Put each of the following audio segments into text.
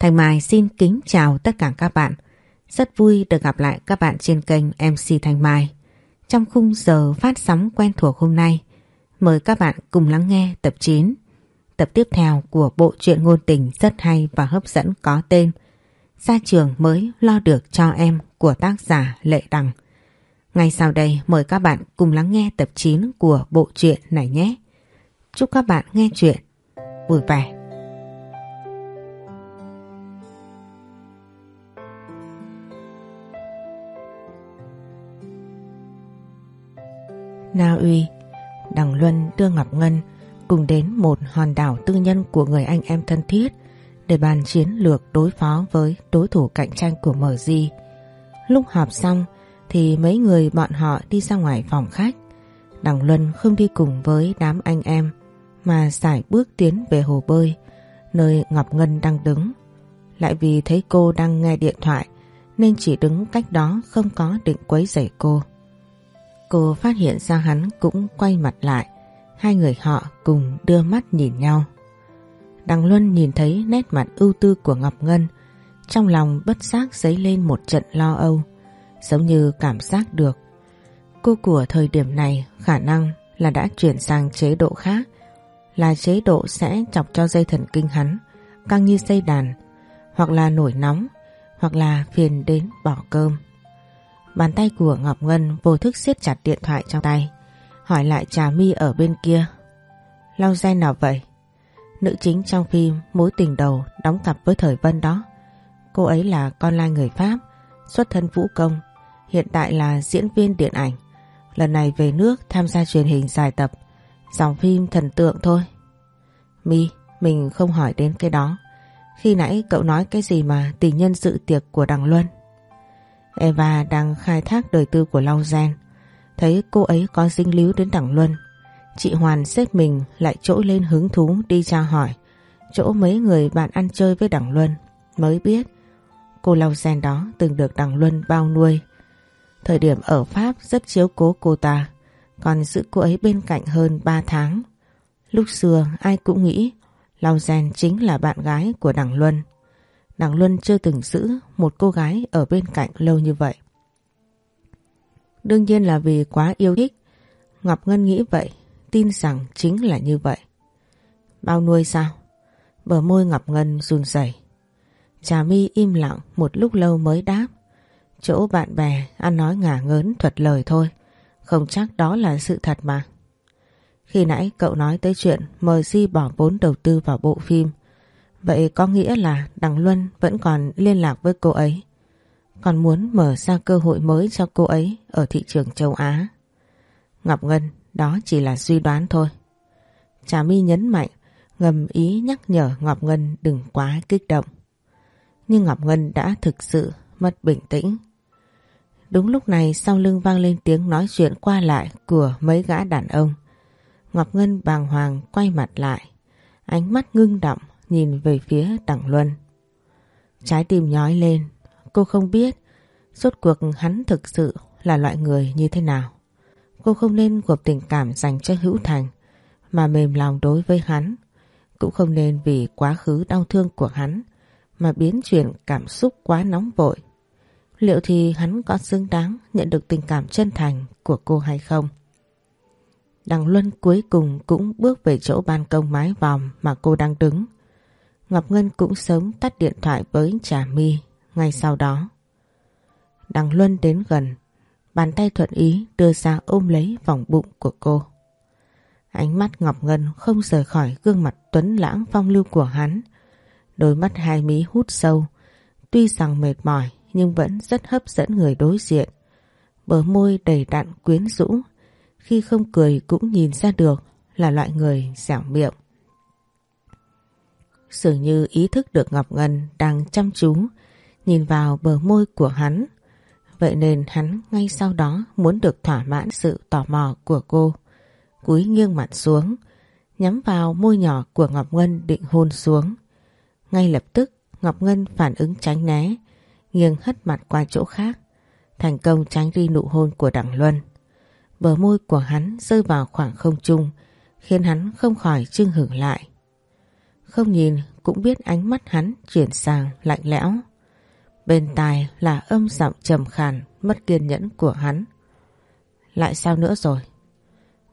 Thành Mai xin kính chào tất cả các bạn. Rất vui được gặp lại các bạn trên kênh MC Thành Mai. Trong khung giờ phát sóng quen thuộc hôm nay, mời các bạn cùng lắng nghe tập 9. Tập tiếp theo của bộ truyện ngôn tình rất hay và hấp dẫn có tên Gia trường mới lo được cho em của tác giả Lệ Đằng. Ngay sau đây mời các bạn cùng lắng nghe tập 9 của bộ truyện này nhé. Chúc các bạn nghe chuyện vui vẻ. Na Uy, Đằng Luân đưa Ngọc Ngân cùng đến một hòn đảo tư nhân của người anh em thân thiết để bàn chiến lược đối phó với đối thủ cạnh tranh của MG. Lúc họp xong thì mấy người bọn họ đi ra ngoài phòng khách. Đằng Luân không đi cùng với đám anh em mà giải bước tiến về hồ bơi nơi Ngọc Ngân đang đứng. Lại vì thấy cô đang nghe điện thoại nên chỉ đứng cách đó không có định quấy rầy cô. Cô phát hiện ra hắn cũng quay mặt lại, hai người họ cùng đưa mắt nhìn nhau. Đằng Luân nhìn thấy nét mặt ưu tư của Ngọc Ngân, trong lòng bất giác dấy lên một trận lo âu, giống như cảm giác được. Cô của thời điểm này khả năng là đã chuyển sang chế độ khác, là chế độ sẽ chọc cho dây thần kinh hắn, căng như dây đàn, hoặc là nổi nóng, hoặc là phiền đến bỏ cơm. Bàn tay của Ngọc Ngân vô thức siết chặt điện thoại trong tay, hỏi lại Trà My ở bên kia. Lau gen nào vậy? Nữ chính trong phim Mối tình đầu đóng cặp với Thời Vân đó. Cô ấy là con lai người Pháp, xuất thân vũ công, hiện tại là diễn viên điện ảnh. Lần này về nước tham gia truyền hình dài tập, dòng phim thần tượng thôi. My, mình không hỏi đến cái đó. Khi nãy cậu nói cái gì mà tình nhân dự tiệc của Đằng Luân? Eva đang khai thác đời tư của Long Gen. Thấy cô ấy có dính líu đến Đằng Luân. Chị Hoàn xếp mình lại trỗi lên hứng thú đi tra hỏi. Chỗ mấy người bạn ăn chơi với Đằng Luân mới biết cô Long Gen đó từng được Đằng Luân bao nuôi. Thời điểm ở Pháp rất chiếu cố cô ta, còn giữ cô ấy bên cạnh hơn 3 tháng. Lúc xưa ai cũng nghĩ Long Gen chính là bạn gái của Đằng Luân nàng Luân chưa từng giữ một cô gái ở bên cạnh lâu như vậy. Đương nhiên là vì quá yêu thích. Ngọc Ngân nghĩ vậy, tin rằng chính là như vậy. Bao nuôi sao? Bờ môi Ngọc Ngân run rẩy. Trà mi im lặng một lúc lâu mới đáp. Chỗ bạn bè ăn nói ngả ngớn thuật lời thôi. Không chắc đó là sự thật mà. Khi nãy cậu nói tới chuyện mời Di bỏ vốn đầu tư vào bộ phim Vậy có nghĩa là Đằng Luân vẫn còn liên lạc với cô ấy. Còn muốn mở ra cơ hội mới cho cô ấy ở thị trường châu Á. Ngọc Ngân, đó chỉ là suy đoán thôi. Trà My nhấn mạnh, ngầm ý nhắc nhở Ngọc Ngân đừng quá kích động. Nhưng Ngọc Ngân đã thực sự mất bình tĩnh. Đúng lúc này sau lưng vang lên tiếng nói chuyện qua lại của mấy gã đàn ông. Ngọc Ngân bàng hoàng quay mặt lại, ánh mắt ngưng động nhìn về phía Đặng Luân. Trái tim nhói lên, cô không biết rốt cuộc hắn thực sự là loại người như thế nào. Cô không nên gộp tình cảm dành cho Hữu Thành mà mềm lòng đối với hắn. Cũng không nên vì quá khứ đau thương của hắn mà biến chuyển cảm xúc quá nóng vội. Liệu thì hắn có xứng đáng nhận được tình cảm chân thành của cô hay không? Đằng Luân cuối cùng cũng bước về chỗ ban công mái vòm mà cô đang đứng. Ngọc Ngân cũng sớm tắt điện thoại với Trà My ngay sau đó. Đằng Luân đến gần, bàn tay thuận ý đưa ra ôm lấy vòng bụng của cô. Ánh mắt Ngọc Ngân không rời khỏi gương mặt tuấn lãng phong lưu của hắn. Đôi mắt hai mí hút sâu, tuy rằng mệt mỏi nhưng vẫn rất hấp dẫn người đối diện. Bờ môi đầy đặn quyến rũ, khi không cười cũng nhìn ra được là loại người dẻo miệng. Dường như ý thức được Ngọc Ngân đang chăm chú nhìn vào bờ môi của hắn. Vậy nên hắn ngay sau đó muốn được thỏa mãn sự tò mò của cô. Cúi nghiêng mặt xuống, nhắm vào môi nhỏ của Ngọc Ngân định hôn xuống. Ngay lập tức Ngọc Ngân phản ứng tránh né, nghiêng hất mặt qua chỗ khác, thành công tránh đi nụ hôn của Đặng Luân. Bờ môi của hắn rơi vào khoảng không trung, khiến hắn không khỏi chưng hưởng lại. Không nhìn cũng biết ánh mắt hắn chuyển sang lạnh lẽo. Bên tai là âm giọng trầm khàn mất kiên nhẫn của hắn. Lại sao nữa rồi?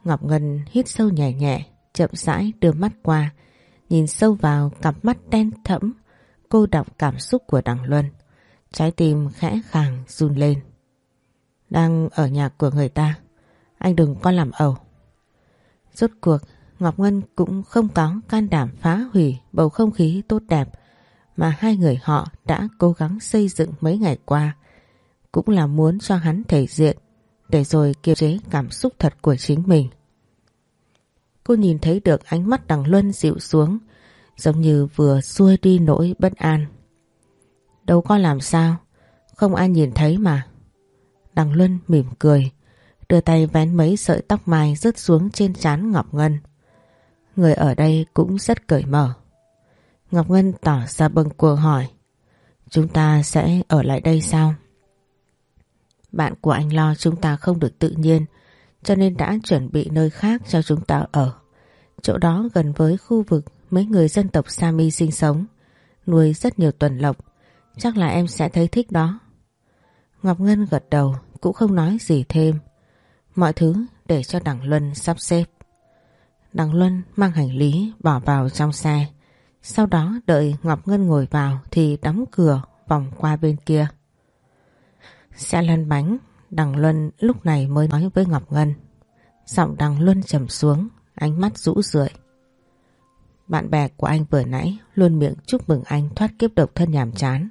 Ngọc Ngân hít sâu nhẹ nhẹ, chậm rãi đưa mắt qua, nhìn sâu vào cặp mắt đen thẫm, cô đọng cảm xúc của Đằng Luân. Trái tim khẽ khàng run lên. Đang ở nhà của người ta, anh đừng có làm ẩu. Rốt cuộc, Ngọc Ngân cũng không có can đảm phá hủy bầu không khí tốt đẹp mà hai người họ đã cố gắng xây dựng mấy ngày qua. Cũng là muốn cho hắn thể diện để rồi kiềm chế cảm xúc thật của chính mình. Cô nhìn thấy được ánh mắt đằng Luân dịu xuống giống như vừa xuôi đi nỗi bất an. Đâu có làm sao, không ai nhìn thấy mà. Đằng Luân mỉm cười, đưa tay vén mấy sợi tóc mai rớt xuống trên trán Ngọc Ngân. Người ở đây cũng rất cởi mở. Ngọc Ngân tỏ ra bâng quơ hỏi, chúng ta sẽ ở lại đây sao? Bạn của anh lo chúng ta không được tự nhiên, cho nên đã chuẩn bị nơi khác cho chúng ta ở. Chỗ đó gần với khu vực mấy người dân tộc Sami sinh sống, nuôi rất nhiều tuần lộc, chắc là em sẽ thấy thích đó. Ngọc Ngân gật đầu, cũng không nói gì thêm. Mọi thứ để cho Đảng Luân sắp xếp. Đằng Luân mang hành lý bỏ vào trong xe. Sau đó đợi Ngọc Ngân ngồi vào thì đóng cửa vòng qua bên kia. Xe lăn bánh, Đằng Luân lúc này mới nói với Ngọc Ngân. Giọng Đằng Luân trầm xuống, ánh mắt rũ rượi. Bạn bè của anh vừa nãy luôn miệng chúc mừng anh thoát kiếp độc thân nhàm chán.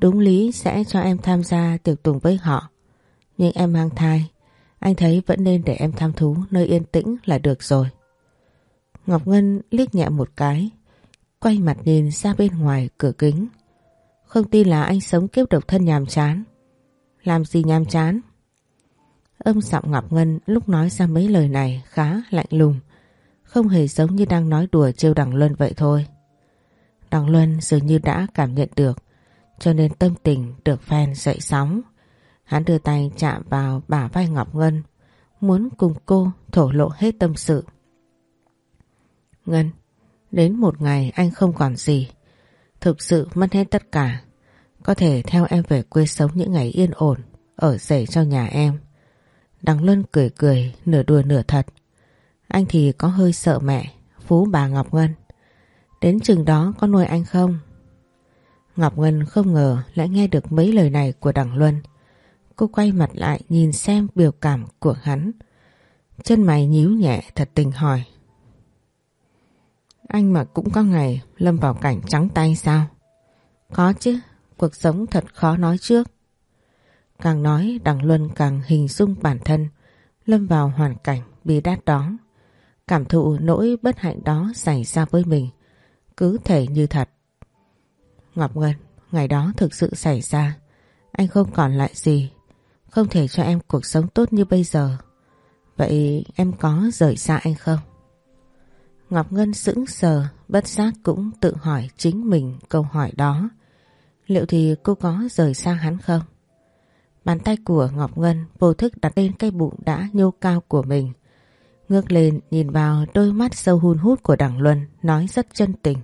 Đúng lý sẽ cho em tham gia tiệc tùng với họ. Nhưng em mang thai, anh thấy vẫn nên để em tham thú nơi yên tĩnh là được rồi. Ngọc Ngân liếc nhẹ một cái, quay mặt nhìn ra bên ngoài cửa kính. Không tin là anh sống kiếp độc thân nhàm chán. Làm gì nhàm chán? Âm giọng Ngọc Ngân lúc nói ra mấy lời này khá lạnh lùng, không hề giống như đang nói đùa trêu Đằng Luân vậy thôi. Đằng Luân dường như đã cảm nhận được, cho nên tâm tình được phen dậy sóng. Hắn đưa tay chạm vào bả vai Ngọc Ngân, muốn cùng cô thổ lộ hết tâm sự. Ngân, đến một ngày anh không còn gì, thực sự mất hết tất cả. Có thể theo em về quê sống những ngày yên ổn, ở rể cho nhà em. Đằng Luân cười cười, nửa đùa nửa thật. Anh thì có hơi sợ mẹ, phú bà Ngọc Ngân. Đến chừng đó có nuôi anh không? Ngọc Ngân không ngờ lại nghe được mấy lời này của Đằng Luân. Cô quay mặt lại nhìn xem biểu cảm của hắn. Chân mày nhíu nhẹ thật tình hỏi. Anh mà cũng có ngày lâm vào cảnh trắng tay sao? Có chứ, cuộc sống thật khó nói trước. Càng nói Đằng Luân càng hình dung bản thân lâm vào hoàn cảnh bi đát đó. Cảm thụ nỗi bất hạnh đó xảy ra với mình cứ thể như thật. Ngọc Ngân, ngày đó thực sự xảy ra anh không còn lại gì không thể cho em cuộc sống tốt như bây giờ. Vậy em có rời xa anh không? Ngọc Ngân sững sờ, bất giác cũng tự hỏi chính mình câu hỏi đó. Liệu thì cô có rời xa hắn không? Bàn tay của Ngọc Ngân vô thức đặt lên cái bụng đã nhô cao của mình. Ngước lên nhìn vào đôi mắt sâu hun hút của Đảng Luân nói rất chân tình.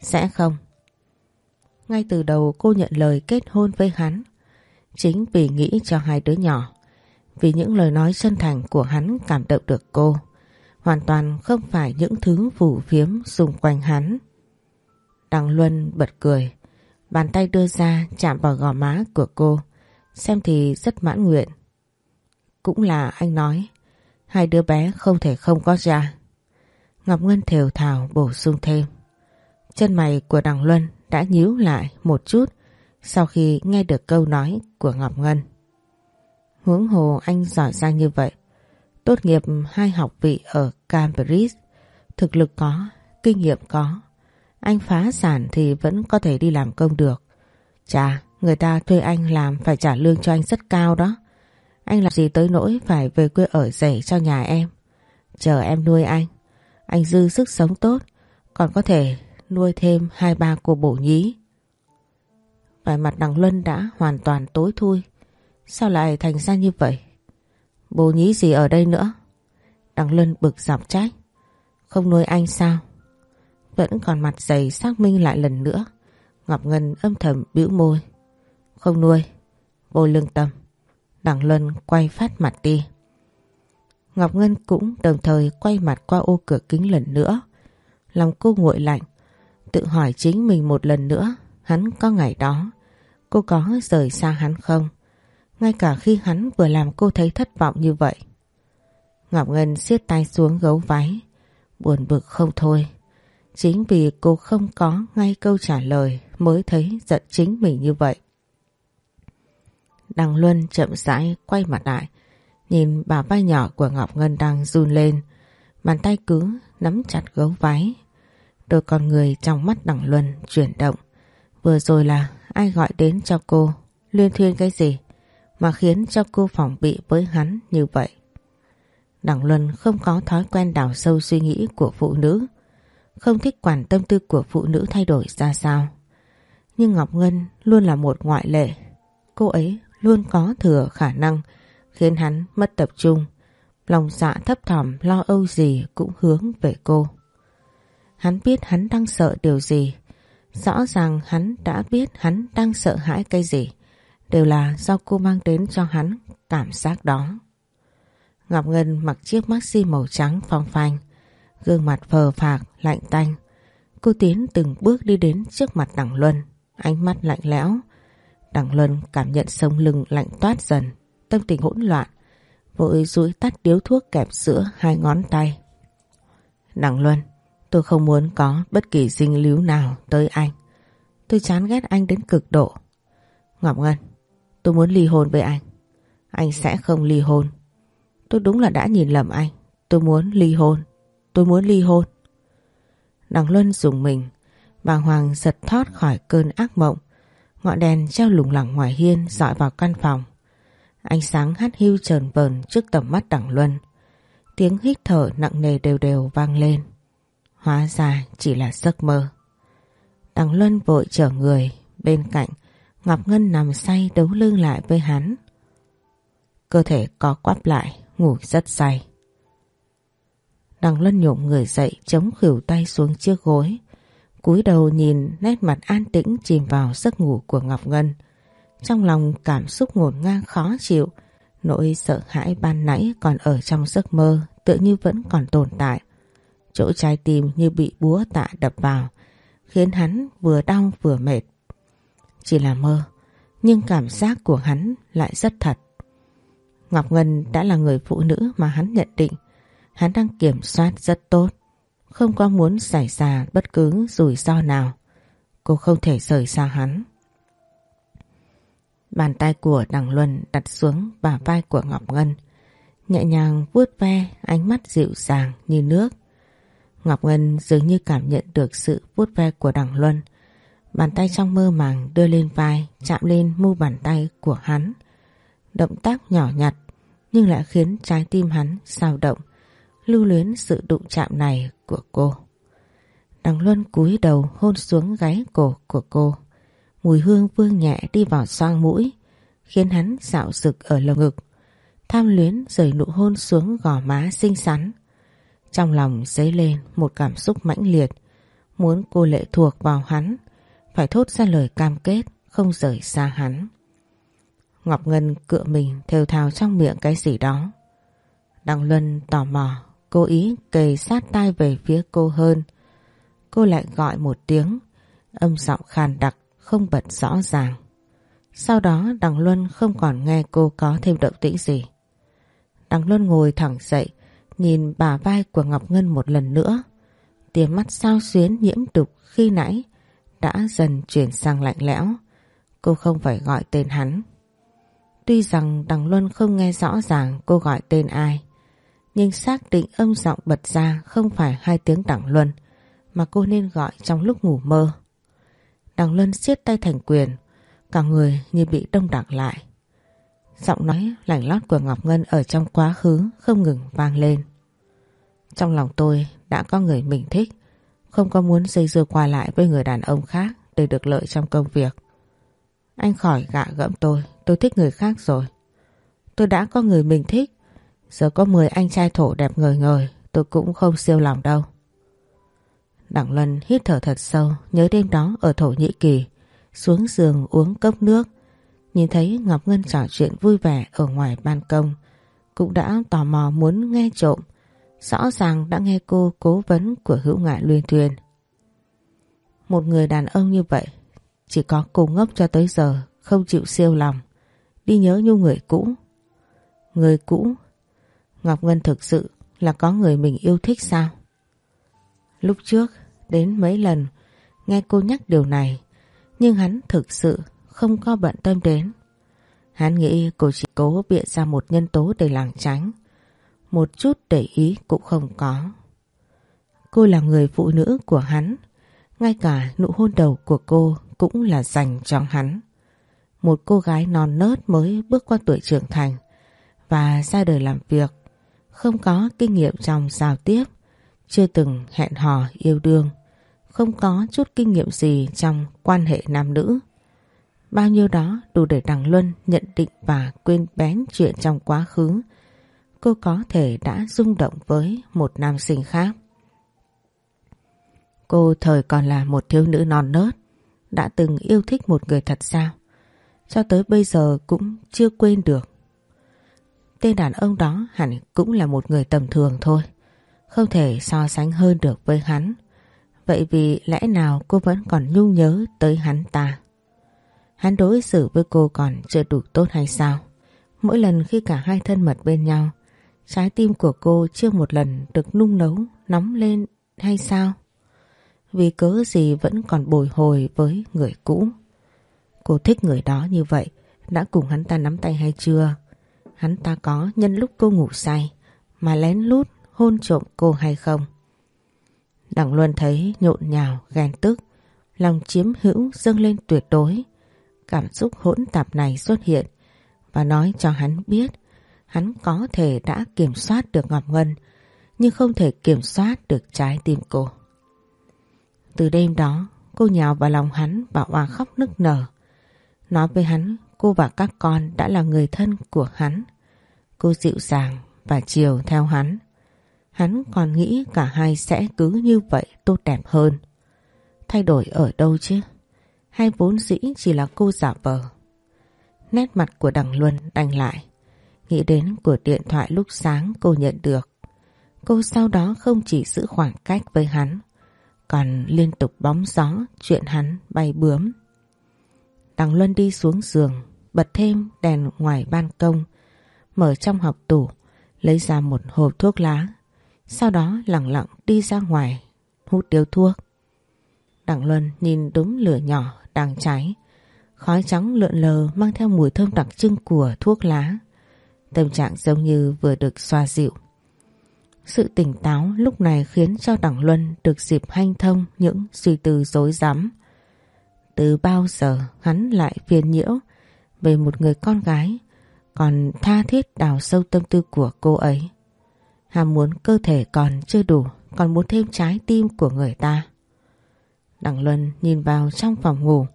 Sẽ không. Ngay từ đầu cô nhận lời kết hôn với hắn. Chính vì nghĩ cho hai đứa nhỏ. Vì những lời nói chân thành của hắn cảm động được cô. Hoàn toàn không phải những thứ phủ phiếm xung quanh hắn. Đằng Luân bật cười. Bàn tay đưa ra chạm vào gò má của cô. Xem thì rất mãn nguyện. Cũng là anh nói. Hai đứa bé không thể không có cha. Ngọc Ngân thều thào bổ sung thêm. Chân mày của đằng Luân đã nhíu lại một chút sau khi nghe được câu nói của Ngọc Ngân. Huống hồ anh giỏi giang như vậy. Tốt nghiệp hai học vị ở Cambridge. Thực lực có, kinh nghiệm có. Anh phá sản thì vẫn có thể đi làm công được. Chà, người ta thuê anh làm phải trả lương cho anh rất cao đó. Anh làm gì tới nỗi phải về quê ở rể cho nhà em. Chờ em nuôi anh. Anh dư sức sống tốt, còn có thể nuôi thêm hai ba cô bổ nhí. Vẻ mặt đằng Luân đã hoàn toàn tối thui. Sao lại thành ra như vậy? Bố nhí gì ở đây nữa? Đằng Luân bực dọc trách. Không nuôi anh sao? vẫn còn mặt dày xác minh lại lần nữa. Ngọc Ngân âm thầm bĩu môi. Không nuôi, vô lương tâm. đằng Luân quay phát mặt đi. Ngọc Ngân cũng đồng thời quay mặt qua ô cửa kính lần nữa. Lòng cô nguội lạnh, tự hỏi chính mình một lần nữa hắn có ngày đó. Cô có rời xa hắn không? Ngay cả khi hắn vừa làm cô thấy thất vọng như vậy. Ngọc Ngân siết tay xuống gấu váy, buồn bực không thôi. Chính vì cô không có ngay câu trả lời mới thấy giận chính mình như vậy. Đăng Luân chậm rãi quay mặt lại, nhìn bà vai nhỏ của Ngọc Ngân đang run lên, bàn tay cứ nắm chặt gấu váy. Đôi con người trong mắt Đăng Luân chuyển động. Vừa rồi là ai gọi đến cho cô, luyên thuyên cái gì mà khiến cho cô phòng bị với hắn như vậy. Đặng Luân không có thói quen đào sâu suy nghĩ của phụ nữ, không thích quản tâm tư của phụ nữ thay đổi ra sao. Nhưng Ngọc Ngân luôn là một ngoại lệ. Cô ấy luôn có thừa khả năng khiến hắn mất tập trung. Lòng dạ thấp thỏm lo âu gì cũng hướng về cô. Hắn biết hắn đang sợ điều gì. Rõ ràng hắn đã biết hắn đang sợ hãi cái gì. Đều là do cô mang đến cho hắn cảm giác đó. Ngọc Ngân mặc chiếc maxi màu trắng phong phanh, gương mặt phờ phạc, lạnh tanh. Cô tiến từng bước đi đến trước mặt Đặng Luân, ánh mắt lạnh lẽo. Đặng Luân cảm nhận sống lưng lạnh toát dần, tâm tình hỗn loạn, vội rũi tắt điếu thuốc kẹp giữa hai ngón tay. Đặng Luân, tôi không muốn có bất kỳ dinh líu nào tới anh. Tôi chán ghét anh đến cực độ. Ngọc Ngân, tôi muốn ly hôn với anh. Anh sẽ không ly hôn. Tôi đúng là đã nhìn lầm anh. Tôi muốn ly hôn. Tôi muốn ly hôn. Đằng Luân dùng mình. Bà Hoàng giật thoát khỏi cơn ác mộng. Ngọn đèn treo lủng lẳng ngoài hiên dọi vào căn phòng. Ánh sáng hắt hiu trờn vờn trước tầm mắt đằng Luân. Tiếng hít thở nặng nề đều đều vang lên. Hóa ra chỉ là giấc mơ. Đằng Luân vội chở người bên cạnh Ngọc Ngân nằm say đấu lưng lại với hắn. Cơ thể co quắp lại ngủ rất say. Đằng Luân nhộn người dậy chống khỉu tay xuống chiếc gối. cúi đầu nhìn nét mặt an tĩnh chìm vào giấc ngủ của Ngọc Ngân. Trong lòng cảm xúc ngổn ngang khó chịu, nỗi sợ hãi ban nãy còn ở trong giấc mơ tự như vẫn còn tồn tại. Chỗ trái tim như bị búa tạ đập vào, khiến hắn vừa đau vừa mệt. Chỉ là mơ, nhưng cảm giác của hắn lại rất thật. Ngọc Ngân đã là người phụ nữ mà hắn nhận định. Hắn đang kiểm soát rất tốt. Không có muốn xảy ra bất cứ rủi ro nào. Cô không thể rời xa hắn. Bàn tay của Đằng Luân đặt xuống bả vai của Ngọc Ngân. Nhẹ nhàng vuốt ve ánh mắt dịu dàng như nước. Ngọc Ngân dường như cảm nhận được sự vuốt ve của Đằng Luân. Bàn tay trong mơ màng đưa lên vai chạm lên mu bàn tay của hắn. Động tác nhỏ nhặt nhưng lại khiến trái tim hắn sao động, lưu luyến sự đụng chạm này của cô. Đằng Luân cúi đầu hôn xuống gáy cổ của cô. Mùi hương vương nhẹ đi vào xoang mũi, khiến hắn dạo rực ở lồng ngực. Tham luyến rời nụ hôn xuống gò má xinh xắn. Trong lòng dấy lên một cảm xúc mãnh liệt, muốn cô lệ thuộc vào hắn, phải thốt ra lời cam kết không rời xa hắn. Ngọc Ngân cựa mình thều thào trong miệng cái gì đó. Đăng Luân tò mò, cố ý kề sát tai về phía cô hơn. Cô lại gọi một tiếng, âm giọng khàn đặc, không bật rõ ràng. Sau đó Đăng Luân không còn nghe cô có thêm động tĩnh gì. Đăng Luân ngồi thẳng dậy, nhìn bà vai của Ngọc Ngân một lần nữa. Tiếng mắt sao xuyến nhiễm đục khi nãy đã dần chuyển sang lạnh lẽo. Cô không phải gọi tên hắn. Tuy rằng Đằng Luân không nghe rõ ràng cô gọi tên ai, nhưng xác định âm giọng bật ra không phải hai tiếng Đằng Luân mà cô nên gọi trong lúc ngủ mơ. Đằng Luân siết tay thành quyền, cả người như bị đông đặc lại. Giọng nói lạnh lót của Ngọc Ngân ở trong quá khứ không ngừng vang lên. Trong lòng tôi đã có người mình thích, không có muốn dây dưa qua lại với người đàn ông khác để được lợi trong công việc. Anh khỏi gạ gẫm tôi, tôi thích người khác rồi. Tôi đã có người mình thích, giờ có 10 anh trai thổ đẹp ngời ngời, tôi cũng không siêu lòng đâu. Đặng Luân hít thở thật sâu nhớ đêm đó ở Thổ Nhĩ Kỳ xuống giường uống cốc nước nhìn thấy Ngọc Ngân trò chuyện vui vẻ ở ngoài ban công cũng đã tò mò muốn nghe trộm rõ ràng đã nghe cô cố vấn của hữu ngại luyên thuyền. Một người đàn ông như vậy, chỉ có cô ngốc cho tới giờ, không chịu siêu lòng. Đi nhớ nhung người cũ. Người cũ? Ngọc Ngân thực sự là có người mình yêu thích sao? Lúc trước, đến mấy lần, nghe cô nhắc điều này, nhưng hắn thực sự không có bận tâm đến. Hắn nghĩ cô chỉ cố bịa ra một nhân tố để làng tránh. Một chút để ý cũng không có. Cô là người phụ nữ của hắn. Ngay cả nụ hôn đầu của cô cũng là dành cho hắn. Một cô gái non nớt mới bước qua tuổi trưởng thành và ra đời làm việc. Không có kinh nghiệm trong giao tiếp, chưa từng hẹn hò yêu đương không có chút kinh nghiệm gì trong quan hệ nam nữ. Bao nhiêu đó đủ để Đằng Luân nhận định và quên bén chuyện trong quá khứ. Cô có thể đã rung động với một nam sinh khác. Cô thời còn là một thiếu nữ non nớt, đã từng yêu thích một người thật sao? Cho tới bây giờ cũng chưa quên được. Tên đàn ông đó hẳn cũng là một người tầm thường thôi. Không thể so sánh hơn được với hắn. Vậy vì lẽ nào cô vẫn còn nhung nhớ tới hắn ta? Hắn đối xử với cô còn chưa đủ tốt hay sao? Mỗi lần khi cả hai thân mật bên nhau, trái tim của cô chưa một lần được nung nấu, nóng lên hay sao? Vì cớ gì vẫn còn bồi hồi với người cũ? Cô thích người đó như vậy, đã cùng hắn ta nắm tay hay chưa? Hắn ta có nhân lúc cô ngủ say mà lén lút hôn trộm cô hay không? Đặng Luân thấy nhộn nhào, ghen tức, lòng chiếm hữu dâng lên tuyệt đối. Cảm xúc hỗn tạp này xuất hiện và nói cho hắn biết hắn có thể đã kiểm soát được Ngọc Ngân, nhưng không thể kiểm soát được trái tim cô. Từ đêm đó, cô nhào vào lòng hắn và oà khóc nức nở. Nói với hắn, cô và các con đã là người thân của hắn. Cô dịu dàng và chiều theo hắn. Hắn còn nghĩ cả hai sẽ cứ như vậy tốt đẹp hơn. Thay đổi ở đâu chứ? Hay vốn dĩ chỉ là cô giả vờ? Nét mặt của Đằng Luân đành lại. Nghĩ đến cuộc điện thoại lúc sáng cô nhận được. Cô sau đó không chỉ giữ khoảng cách với hắn, còn liên tục bóng gió chuyện hắn bay bướm. Đằng Luân đi xuống giường, bật thêm đèn ngoài ban công, mở trong học tủ, lấy ra một hộp thuốc lá sau đó lặng lặng đi ra ngoài hút điếu thuốc. Đặng Luân nhìn đúng lửa nhỏ đang cháy. Khói trắng lượn lờ mang theo mùi thơm đặc trưng của thuốc lá. Tâm trạng giống như vừa được xoa dịu. Sự tỉnh táo lúc này khiến cho Đặng Luân được dịp hanh thông những suy tư dối rắm Từ bao giờ hắn lại phiền nhiễu về một người con gái, còn tha thiết đào sâu tâm tư của cô ấy. Ham muốn cơ thể còn chưa đủ, Còn muốn thêm trái tim của người ta Đặng Luân nhìn vào trong phòng ngủ,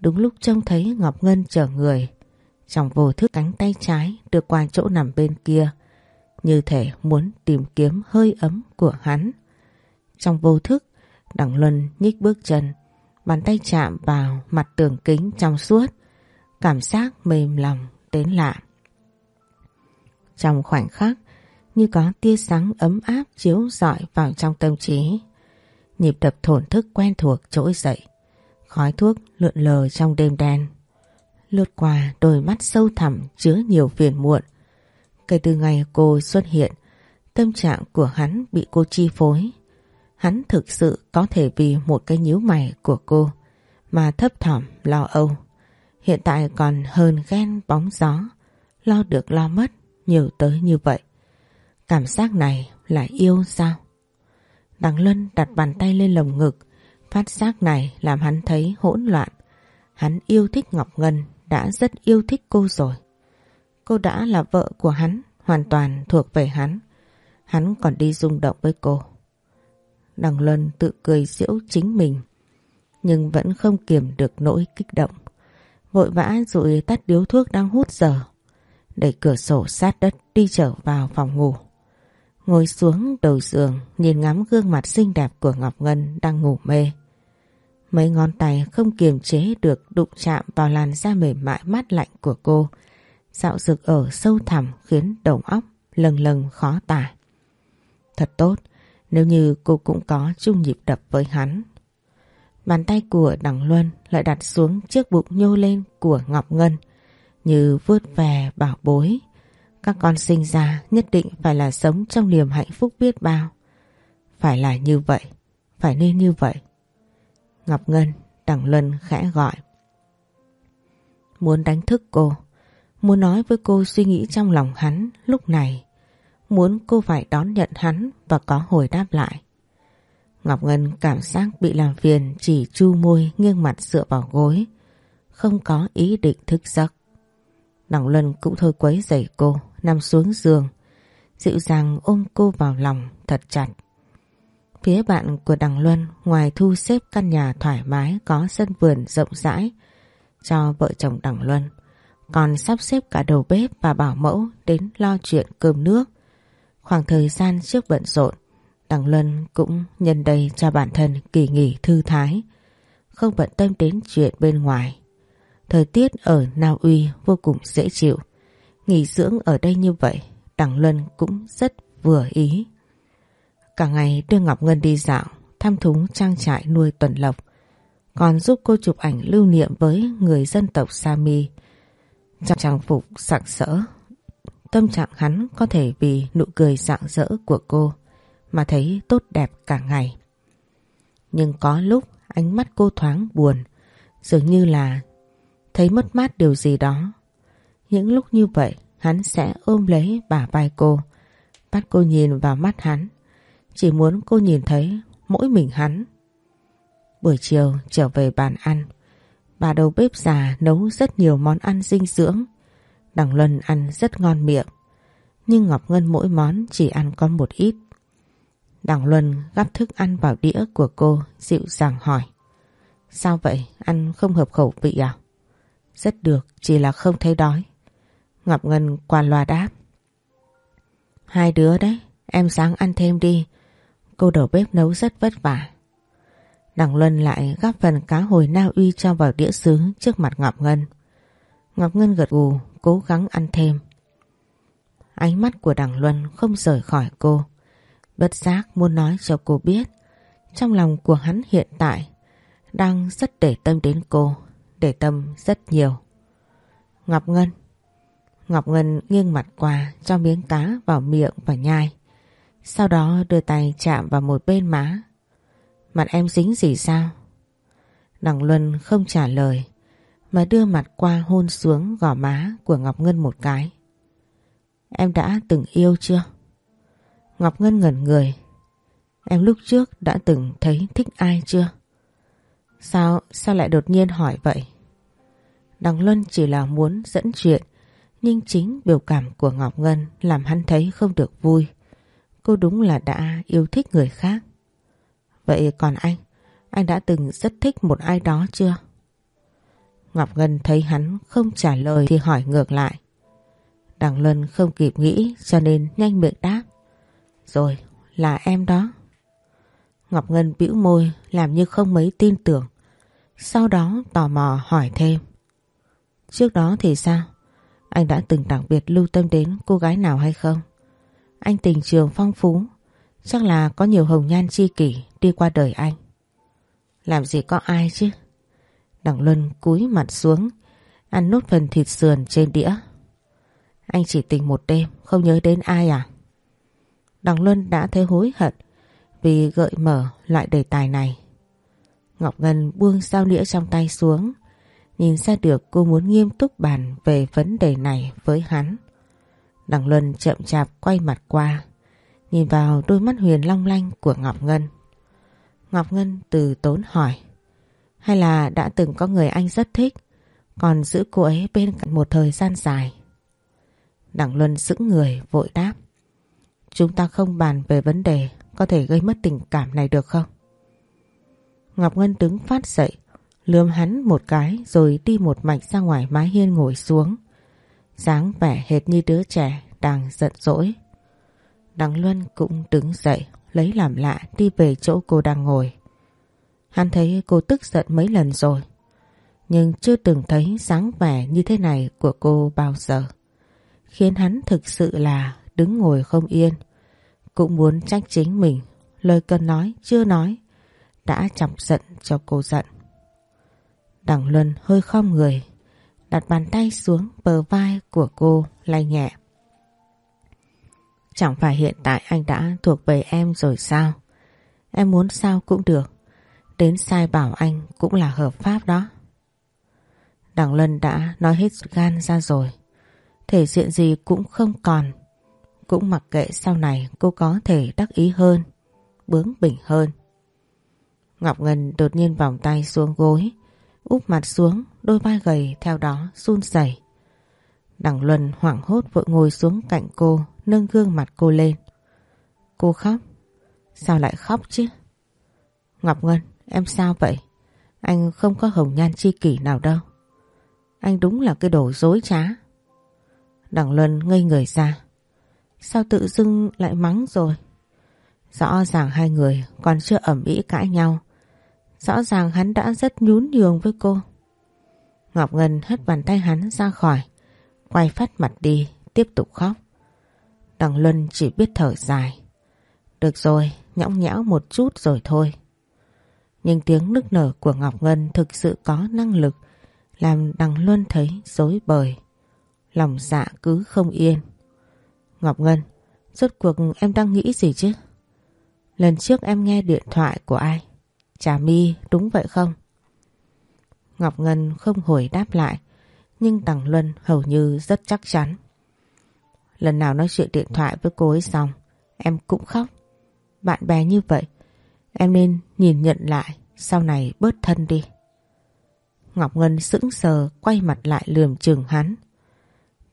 Đúng lúc trông thấy Ngọc Ngân chở người trong vô thức cánh tay trái đưa qua chỗ nằm bên kia Như thể muốn tìm kiếm hơi ấm của hắn Trong vô thức Đặng Luân nhích bước chân Bàn tay chạm vào mặt tường kính trong suốt Cảm giác mềm lòng đến lạ Trong khoảnh khắc như có tia sáng ấm áp chiếu rọi vào trong tâm trí. Nhịp đập thổn thức quen thuộc trỗi dậy, khói thuốc lượn lờ trong đêm đen. Lướt qua đôi mắt sâu thẳm chứa nhiều phiền muộn. Kể từ ngày cô xuất hiện, tâm trạng của hắn bị cô chi phối. Hắn thực sự có thể vì một cái nhíu mày của cô mà thấp thỏm lo âu. Hiện tại còn hơn ghen bóng gió, lo được lo mất nhiều tới như vậy. Cảm giác này là yêu sao? Đằng Luân đặt bàn tay lên lồng ngực, phát giác này làm hắn thấy hỗn loạn. Hắn yêu thích Ngọc Ngân, đã rất yêu thích cô rồi. Cô đã là vợ của hắn, hoàn toàn thuộc về hắn. Hắn còn đi rung động với cô. Đằng Luân tự cười giễu chính mình, nhưng vẫn không kiềm được nỗi kích động. Vội vã rồi tắt điếu thuốc đang hút giờ, đẩy cửa sổ sát đất đi trở vào phòng ngủ. Ngồi xuống đầu giường nhìn ngắm gương mặt xinh đẹp của Ngọc Ngân đang ngủ mê. Mấy ngón tay không kiềm chế được đụng chạm vào làn da mềm mại mát lạnh của cô. Dạo rực ở sâu thẳm khiến đầu óc lâng lâng khó tả. Thật tốt nếu như cô cũng có chung nhịp đập với hắn. Bàn tay của Đằng Luân lại đặt xuống chiếc bụng nhô lên của Ngọc Ngân như vuốt về bảo bối. Các con sinh ra nhất định phải là sống trong niềm hạnh phúc biết bao. Phải là như vậy, phải nên như vậy. Ngọc Ngân, Đằng Luân khẽ gọi. Muốn đánh thức cô, muốn nói với cô suy nghĩ trong lòng hắn lúc này. Muốn cô phải đón nhận hắn và có hồi đáp lại. Ngọc Ngân cảm giác bị làm phiền chỉ chu môi nghiêng mặt dựa vào gối. Không có ý định thức giấc. Đằng Luân cũng thôi quấy giày cô, nằm xuống giường. Dịu dàng ôm cô vào lòng thật chặt. Phía bạn của Đằng Luân ngoài thu xếp căn nhà thoải mái có sân vườn rộng rãi cho vợ chồng Đằng Luân. Còn sắp xếp cả đầu bếp và bảo mẫu đến lo chuyện cơm nước. Khoảng thời gian trước bận rộn, Đằng Luân cũng nhân đây cho bản thân kỳ nghỉ thư thái, không bận tâm đến chuyện bên ngoài. Thời tiết ở Na Uy vô cùng dễ chịu. Nghỉ dưỡng ở đây như vậy, Đằng Luân cũng rất vừa ý. Cả ngày đưa Ngọc Ngân đi dạo, thăm thúng trang trại nuôi tuần lộc, còn giúp cô chụp ảnh lưu niệm với người dân tộc Sami. Trong trang phục sặc sỡ, tâm trạng hắn có thể vì nụ cười rạng rỡ của cô mà thấy tốt đẹp cả ngày. Nhưng có lúc ánh mắt cô thoáng buồn, dường như là thấy mất mát điều gì đó. Những lúc như vậy, hắn sẽ ôm lấy bả vai cô, bắt cô nhìn vào mắt hắn. Chỉ muốn cô nhìn thấy mỗi mình hắn. Buổi chiều trở về bàn ăn, bà đầu bếp già nấu rất nhiều món ăn dinh dưỡng. Đằng Luân ăn rất ngon miệng, nhưng Ngọc Ngân mỗi món chỉ ăn có một ít. Đằng Luân gắp thức ăn vào đĩa của cô dịu dàng hỏi. Sao vậy? Ăn không hợp khẩu vị à? Rất được, chỉ là không thấy đói. Ngọc Ngân qua loa đáp. Hai đứa đấy, em sáng ăn thêm đi. Cô đầu bếp nấu rất vất vả. Đằng Luân lại gắp phần cá hồi na uy cho vào đĩa sứ trước mặt Ngọc Ngân. Ngọc Ngân gật gù, cố gắng ăn thêm. Ánh mắt của đằng Luân không rời khỏi cô. Bất giác muốn nói cho cô biết trong lòng của hắn hiện tại đang rất để tâm đến cô, để tâm rất nhiều. Ngọc Ngân Ngọc Ngân nghiêng mặt qua cho miếng cá vào miệng và nhai. Sau đó đưa tay chạm vào một bên má. Mặt em dính gì sao? Đằng Luân không trả lời mà đưa mặt qua hôn xuống gò má của Ngọc Ngân một cái. Em đã từng yêu chưa? Ngọc Ngân ngẩn người. Em lúc trước đã từng thấy thích ai chưa? Sao, sao lại đột nhiên hỏi vậy? Đằng Luân chỉ là muốn dẫn chuyện, nhưng chính biểu cảm của Ngọc Ngân làm hắn thấy không được vui. Cô đúng là đã yêu thích người khác. Vậy còn anh, anh đã từng rất thích một ai đó chưa? Ngọc Ngân thấy hắn không trả lời thì hỏi ngược lại. Đằng Luân không kịp nghĩ cho nên nhanh miệng đáp. Rồi, là em đó. Ngọc Ngân bĩu môi làm như không mấy tin tưởng. Sau đó tò mò hỏi thêm. Trước đó thì sao? Anh đã từng đặc biệt lưu tâm đến cô gái nào hay không? Anh tình trường phong phú, chắc là có nhiều hồng nhan chi kỷ đi qua đời anh. Làm gì có ai chứ? Đặng Luân cúi mặt xuống, ăn nốt phần thịt sườn trên đĩa. Anh chỉ tình một đêm, không nhớ đến ai à? Đằng Luân đã thấy hối hận vì gợi mở loại đề tài này. Ngọc Ngân buông sao đĩa trong tay xuống, nhìn ra được cô muốn nghiêm túc bàn về vấn đề này với hắn. Đằng Luân chậm chạp quay mặt qua, nhìn vào đôi mắt huyền long lanh của Ngọc Ngân. Ngọc Ngân từ tốn hỏi, hay là đã từng có người anh rất thích, còn giữ cô ấy bên cạnh một thời gian dài. Đằng Luân sững người vội đáp. Chúng ta không bàn về vấn đề có thể gây mất tình cảm này được không? Ngọc Ngân đứng phát dậy, lườm hắn một cái rồi đi một mạch ra ngoài mái hiên ngồi xuống dáng vẻ hệt như đứa trẻ đang giận dỗi. Đằng Luân cũng đứng dậy lấy làm lạ đi về chỗ cô đang ngồi. Hắn thấy cô tức giận mấy lần rồi nhưng chưa từng thấy dáng vẻ như thế này của cô bao giờ. Khiến hắn thực sự là đứng ngồi không yên. Cũng muốn trách chính mình, lời cần nói chưa nói, đã chọc giận cho cô giận. Đằng Luân hơi khom người, đặt bàn tay xuống bờ vai của cô lay nhẹ. Chẳng phải hiện tại anh đã thuộc về em rồi sao? Em muốn sao cũng được. Đến sai bảo anh cũng là hợp pháp đó. Đằng Lân đã nói hết gan ra rồi. Thể diện gì cũng không còn. Cũng mặc kệ sau này cô có thể đắc ý hơn, bướng bỉnh hơn. Ngọc Ngân đột nhiên vòng tay xuống gối, úp mặt xuống, đôi vai gầy theo đó run rẩy. Đằng Luân hoảng hốt vội ngồi xuống cạnh cô, nâng gương mặt cô lên. Cô khóc? Sao lại khóc chứ? Ngọc Ngân, em sao vậy? Anh không có hồng nhan chi kỷ nào đâu. Anh đúng là cái đồ dối trá. Đằng Luân ngây người ra. Sao tự dưng lại mắng rồi? Rõ ràng hai người còn chưa ẩm ý cãi nhau. Rõ ràng hắn đã rất nhún nhường với cô. Ngọc Ngân hất bàn tay hắn ra khỏi, quay phát mặt đi, tiếp tục khóc. Đằng Luân chỉ biết thở dài. Được rồi, nhõng nhẽo một chút rồi thôi. Nhưng tiếng nức nở của Ngọc Ngân thực sự có năng lực làm đằng Luân thấy dối bời. Lòng dạ cứ không yên. Ngọc Ngân, rốt cuộc em đang nghĩ gì chứ? Lần trước em nghe điện thoại của ai? Trà mi đúng vậy không? Ngọc Ngân không hồi đáp lại, nhưng đằng Luân hầu như rất chắc chắn. Lần nào nói chuyện điện thoại với cô ấy xong, em cũng khóc. Bạn bè như vậy, em nên nhìn nhận lại, sau này bớt thân đi. Ngọc Ngân sững sờ quay mặt lại lườm chừng hắn.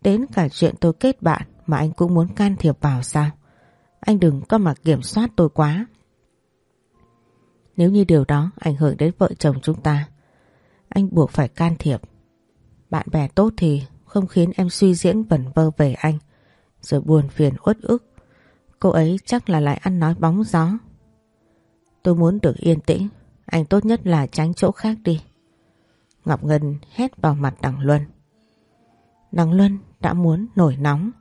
Đến cả chuyện tôi kết bạn mà anh cũng muốn can thiệp vào sao? Anh đừng có mà kiểm soát tôi quá. Nếu như điều đó ảnh hưởng đến vợ chồng chúng ta, anh buộc phải can thiệp. Bạn bè tốt thì không khiến em suy diễn vẩn vơ về anh, rồi buồn phiền uất ức. Cô ấy chắc là lại ăn nói bóng gió. Tôi muốn được yên tĩnh, anh tốt nhất là tránh chỗ khác đi. Ngọc Ngân hét vào mặt Đằng Luân. Đằng Luân đã muốn nổi nóng,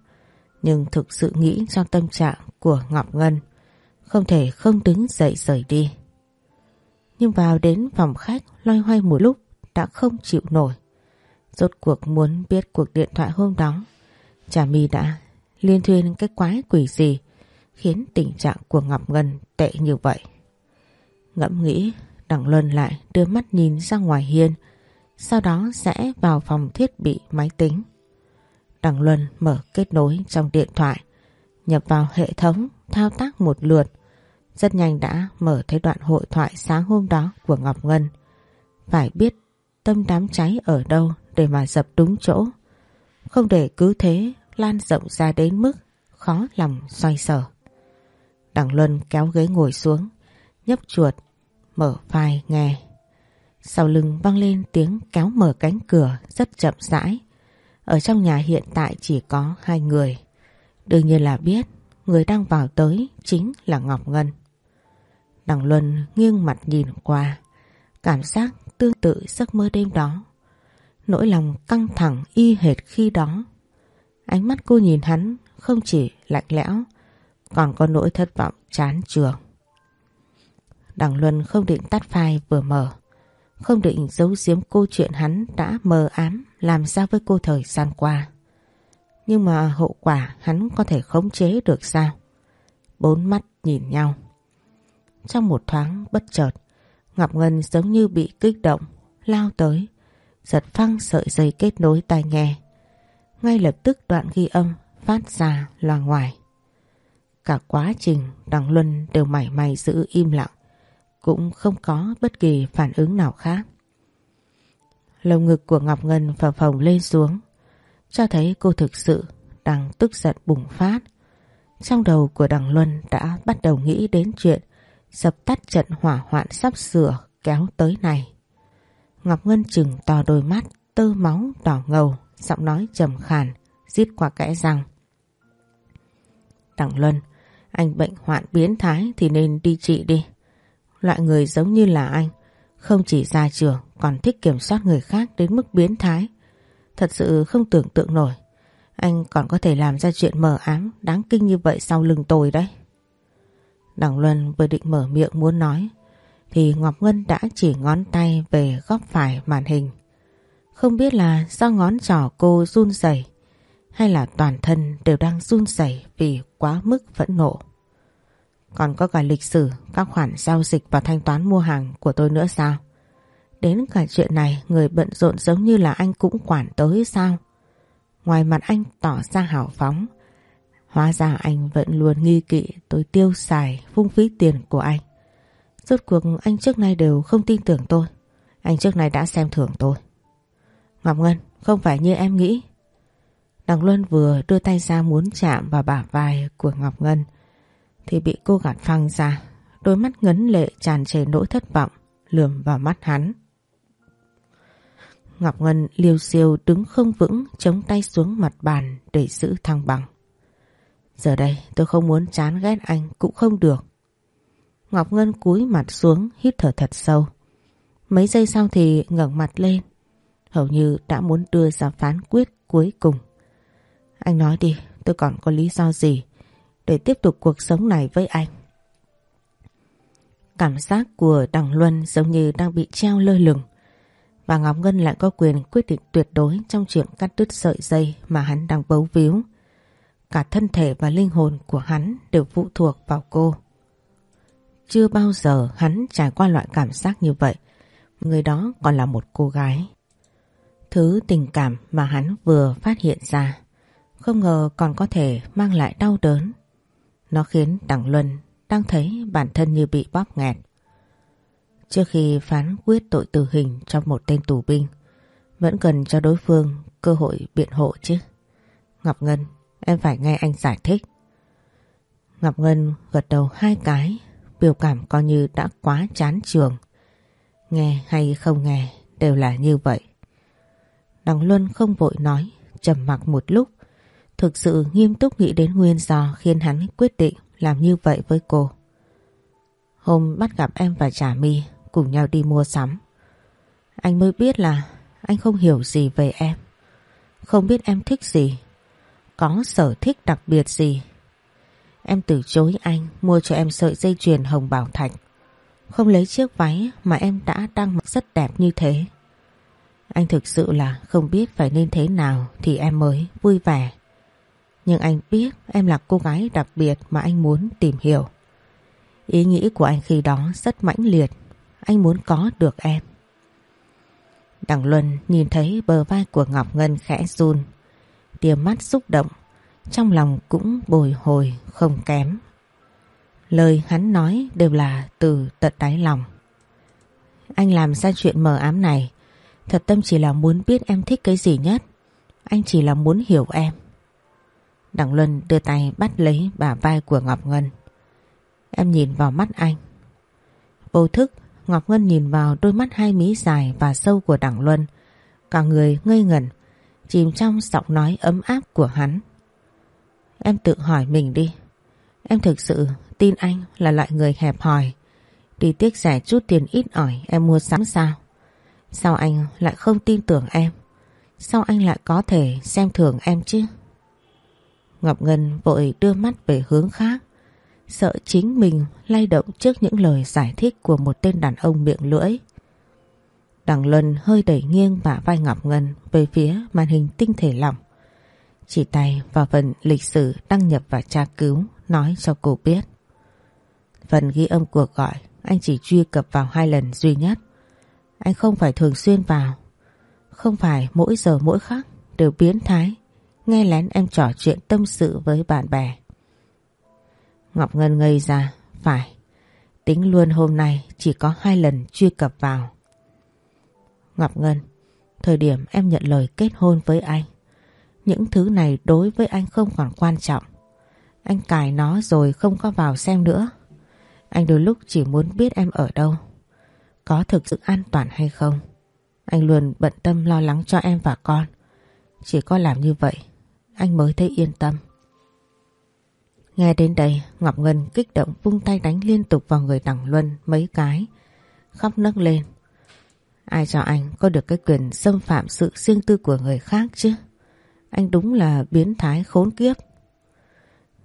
nhưng thực sự nghĩ trong tâm trạng của Ngọc Ngân, không thể không đứng dậy rời đi. Nhưng vào đến phòng khách loay hoay một lúc đã không chịu nổi. Rốt cuộc muốn biết cuộc điện thoại hôm đó, Trà My đã liên thuyên cái quái quỷ gì khiến tình trạng của Ngọc Ngân tệ như vậy. Ngẫm nghĩ, Đằng Luân lại đưa mắt nhìn ra ngoài hiên, sau đó sẽ vào phòng thiết bị máy tính. Đằng Luân mở kết nối trong điện thoại, nhập vào hệ thống, thao tác một lượt. Rất nhanh đã mở thấy đoạn hội thoại sáng hôm đó của Ngọc Ngân. Phải biết tâm đám cháy ở đâu để mà dập đúng chỗ. Không để cứ thế lan rộng ra đến mức khó lòng xoay sở. Đằng Luân kéo ghế ngồi xuống, nhấp chuột, mở file nghe. Sau lưng vang lên tiếng kéo mở cánh cửa rất chậm rãi. Ở trong nhà hiện tại chỉ có hai người. Đương nhiên là biết người đang vào tới chính là Ngọc Ngân. Đằng Luân nghiêng mặt nhìn qua. Cảm giác tương tự giấc mơ đêm đó. Nỗi lòng căng thẳng y hệt khi đó. Ánh mắt cô nhìn hắn không chỉ lạnh lẽo, còn có nỗi thất vọng chán trường. Đằng Luân không định tắt file vừa mở. Không định giấu giếm câu chuyện hắn đã mờ ám làm ra với cô thời gian qua. Nhưng mà hậu quả hắn có thể khống chế được sao? Bốn mắt nhìn nhau. Trong một thoáng bất chợt, Ngọc Ngân giống như bị kích động, lao tới, giật phăng sợi dây kết nối tai nghe. Ngay lập tức đoạn ghi âm phát ra loa ngoài. Cả quá trình Đằng Luân đều mảy may giữ im lặng cũng không có bất kỳ phản ứng nào khác. Lồng ngực của Ngọc Ngân phập phồng lên xuống, cho thấy cô thực sự đang tức giận bùng phát. Trong đầu của Đằng Luân đã bắt đầu nghĩ đến chuyện dập tắt trận hỏa hoạn sắp sửa kéo tới này. Ngọc Ngân chừng to đôi mắt, tơ máu đỏ ngầu, giọng nói trầm khàn, giết qua kẽ răng. Đặng Luân, Anh bệnh hoạn biến thái thì nên đi trị đi. Loại người giống như là anh, không chỉ ra trường còn thích kiểm soát người khác đến mức biến thái. Thật sự không tưởng tượng nổi. Anh còn có thể làm ra chuyện mờ ám đáng kinh như vậy sau lưng tôi đấy. Đằng Luân vừa định mở miệng muốn nói, thì Ngọc Ngân đã chỉ ngón tay về góc phải màn hình. Không biết là do ngón trỏ cô run rẩy, hay là toàn thân đều đang run rẩy vì quá mức phẫn nộ. Còn có cả lịch sử, các khoản giao dịch và thanh toán mua hàng của tôi nữa sao? Đến cả chuyện này, người bận rộn giống như là anh cũng quản tới sao? Ngoài mặt anh tỏ ra hào phóng Hóa ra anh vẫn luôn nghi kỵ tôi tiêu xài phung phí tiền của anh. Rốt cuộc anh trước nay đều không tin tưởng tôi. Anh trước nay đã xem thường tôi. Ngọc Ngân, không phải như em nghĩ. Đằng Luân vừa đưa tay ra muốn chạm vào bả vai của Ngọc Ngân thì bị cô gạt phăng ra. Đôi mắt ngấn lệ tràn trề nỗi thất vọng lườm vào mắt hắn. Ngọc Ngân liêu siêu đứng không vững chống tay xuống mặt bàn để giữ thăng bằng. Giờ đây tôi không muốn chán ghét anh cũng không được. Ngọc Ngân cúi mặt xuống hít thở thật sâu. Mấy giây sau thì ngẩng mặt lên. Hầu như đã muốn đưa ra phán quyết cuối cùng. Anh nói đi, tôi còn có lý do gì để tiếp tục cuộc sống này với anh? Cảm giác của Đằng Luân giống như đang bị treo lơ lửng. Và Ngọc Ngân lại có quyền quyết định tuyệt đối trong chuyện cắt đứt sợi dây mà hắn đang bấu víu. Cả thân thể và linh hồn của hắn đều phụ thuộc vào cô. Chưa bao giờ hắn trải qua loại cảm giác như vậy. Người đó còn là một cô gái. Thứ tình cảm mà hắn vừa phát hiện ra không ngờ còn có thể mang lại đau đớn. Nó khiến Đặng Luân đang thấy bản thân như bị bóp nghẹt. Trước khi phán quyết tội tử hình cho một tên tù binh, vẫn cần cho đối phương cơ hội biện hộ chứ. Ngọc Ngân Em phải nghe anh giải thích. Ngọc Ngân gật đầu hai cái, biểu cảm coi như đã quá chán trường. Nghe hay không nghe đều là như vậy. Đằng Luân không vội nói, trầm mặc một lúc, thực sự nghiêm túc nghĩ đến nguyên do khiến hắn quyết định làm như vậy với cô. Hôm bắt gặp em và Trà My cùng nhau đi mua sắm. Anh mới biết là anh không hiểu gì về em. Không biết em thích gì có sở thích đặc biệt gì? Em từ chối anh, mua cho em sợi dây chuyền hồng bảo thạch. Không lấy chiếc váy mà em đã đang mặc rất đẹp như thế. Anh thực sự là không biết phải nên thế nào thì em mới vui vẻ. Nhưng anh biết em là cô gái đặc biệt mà anh muốn tìm hiểu. Ý nghĩ của anh khi đó rất mãnh liệt. Anh muốn có được em. Đằng Luân nhìn thấy bờ vai của Ngọc Ngân khẽ run tia mắt xúc động, trong lòng cũng bồi hồi không kém. Lời hắn nói đều là từ tận đáy lòng. Anh làm ra chuyện mờ ám này, thật tâm chỉ là muốn biết em thích cái gì nhất. Anh chỉ là muốn hiểu em. Đặng Luân đưa tay bắt lấy bả vai của Ngọc Ngân. Em nhìn vào mắt anh. Vô thức, Ngọc Ngân nhìn vào đôi mắt hai mí dài và sâu của Đặng Luân. Cả người ngây ngẩn, chìm trong giọng nói ấm áp của hắn. Em tự hỏi mình đi. Em thực sự tin anh là loại người hẹp hòi. Đi tiếc rẻ chút tiền ít ỏi em mua sắm sao? Sao anh lại không tin tưởng em? Sao anh lại có thể xem thường em chứ? Ngọc Ngân vội đưa mắt về hướng khác. Sợ chính mình lay động trước những lời giải thích của một tên đàn ông miệng lưỡi. Đằng Luân hơi đẩy nghiêng bả vai Ngọc Ngân về phía màn hình tinh thể lỏng. Chỉ tay vào phần lịch sử đăng nhập và tra cứu nói cho cô biết. Phần ghi âm cuộc gọi anh chỉ truy cập vào hai lần duy nhất. Anh không phải thường xuyên vào. Không phải mỗi giờ mỗi khắc đều biến thái nghe lén em trò chuyện tâm sự với bạn bè. Ngọc Ngân ngây ra, phải, tính luôn hôm nay chỉ có hai lần truy cập vào. Ngọc Ngân, thời điểm em nhận lời kết hôn với anh, những thứ này đối với anh không còn quan trọng. Anh cài nó rồi không có vào xem nữa. Anh đôi lúc chỉ muốn biết em ở đâu, có thực sự an toàn hay không. Anh luôn bận tâm lo lắng cho em và con. Chỉ có làm như vậy, anh mới thấy yên tâm. Nghe đến đây Ngọc Ngân kích động vung tay đánh liên tục vào người Đằng Luân mấy cái. Khóc nấc lên. Ai cho anh có được cái quyền xâm phạm sự riêng tư của người khác chứ? Anh đúng là biến thái khốn kiếp.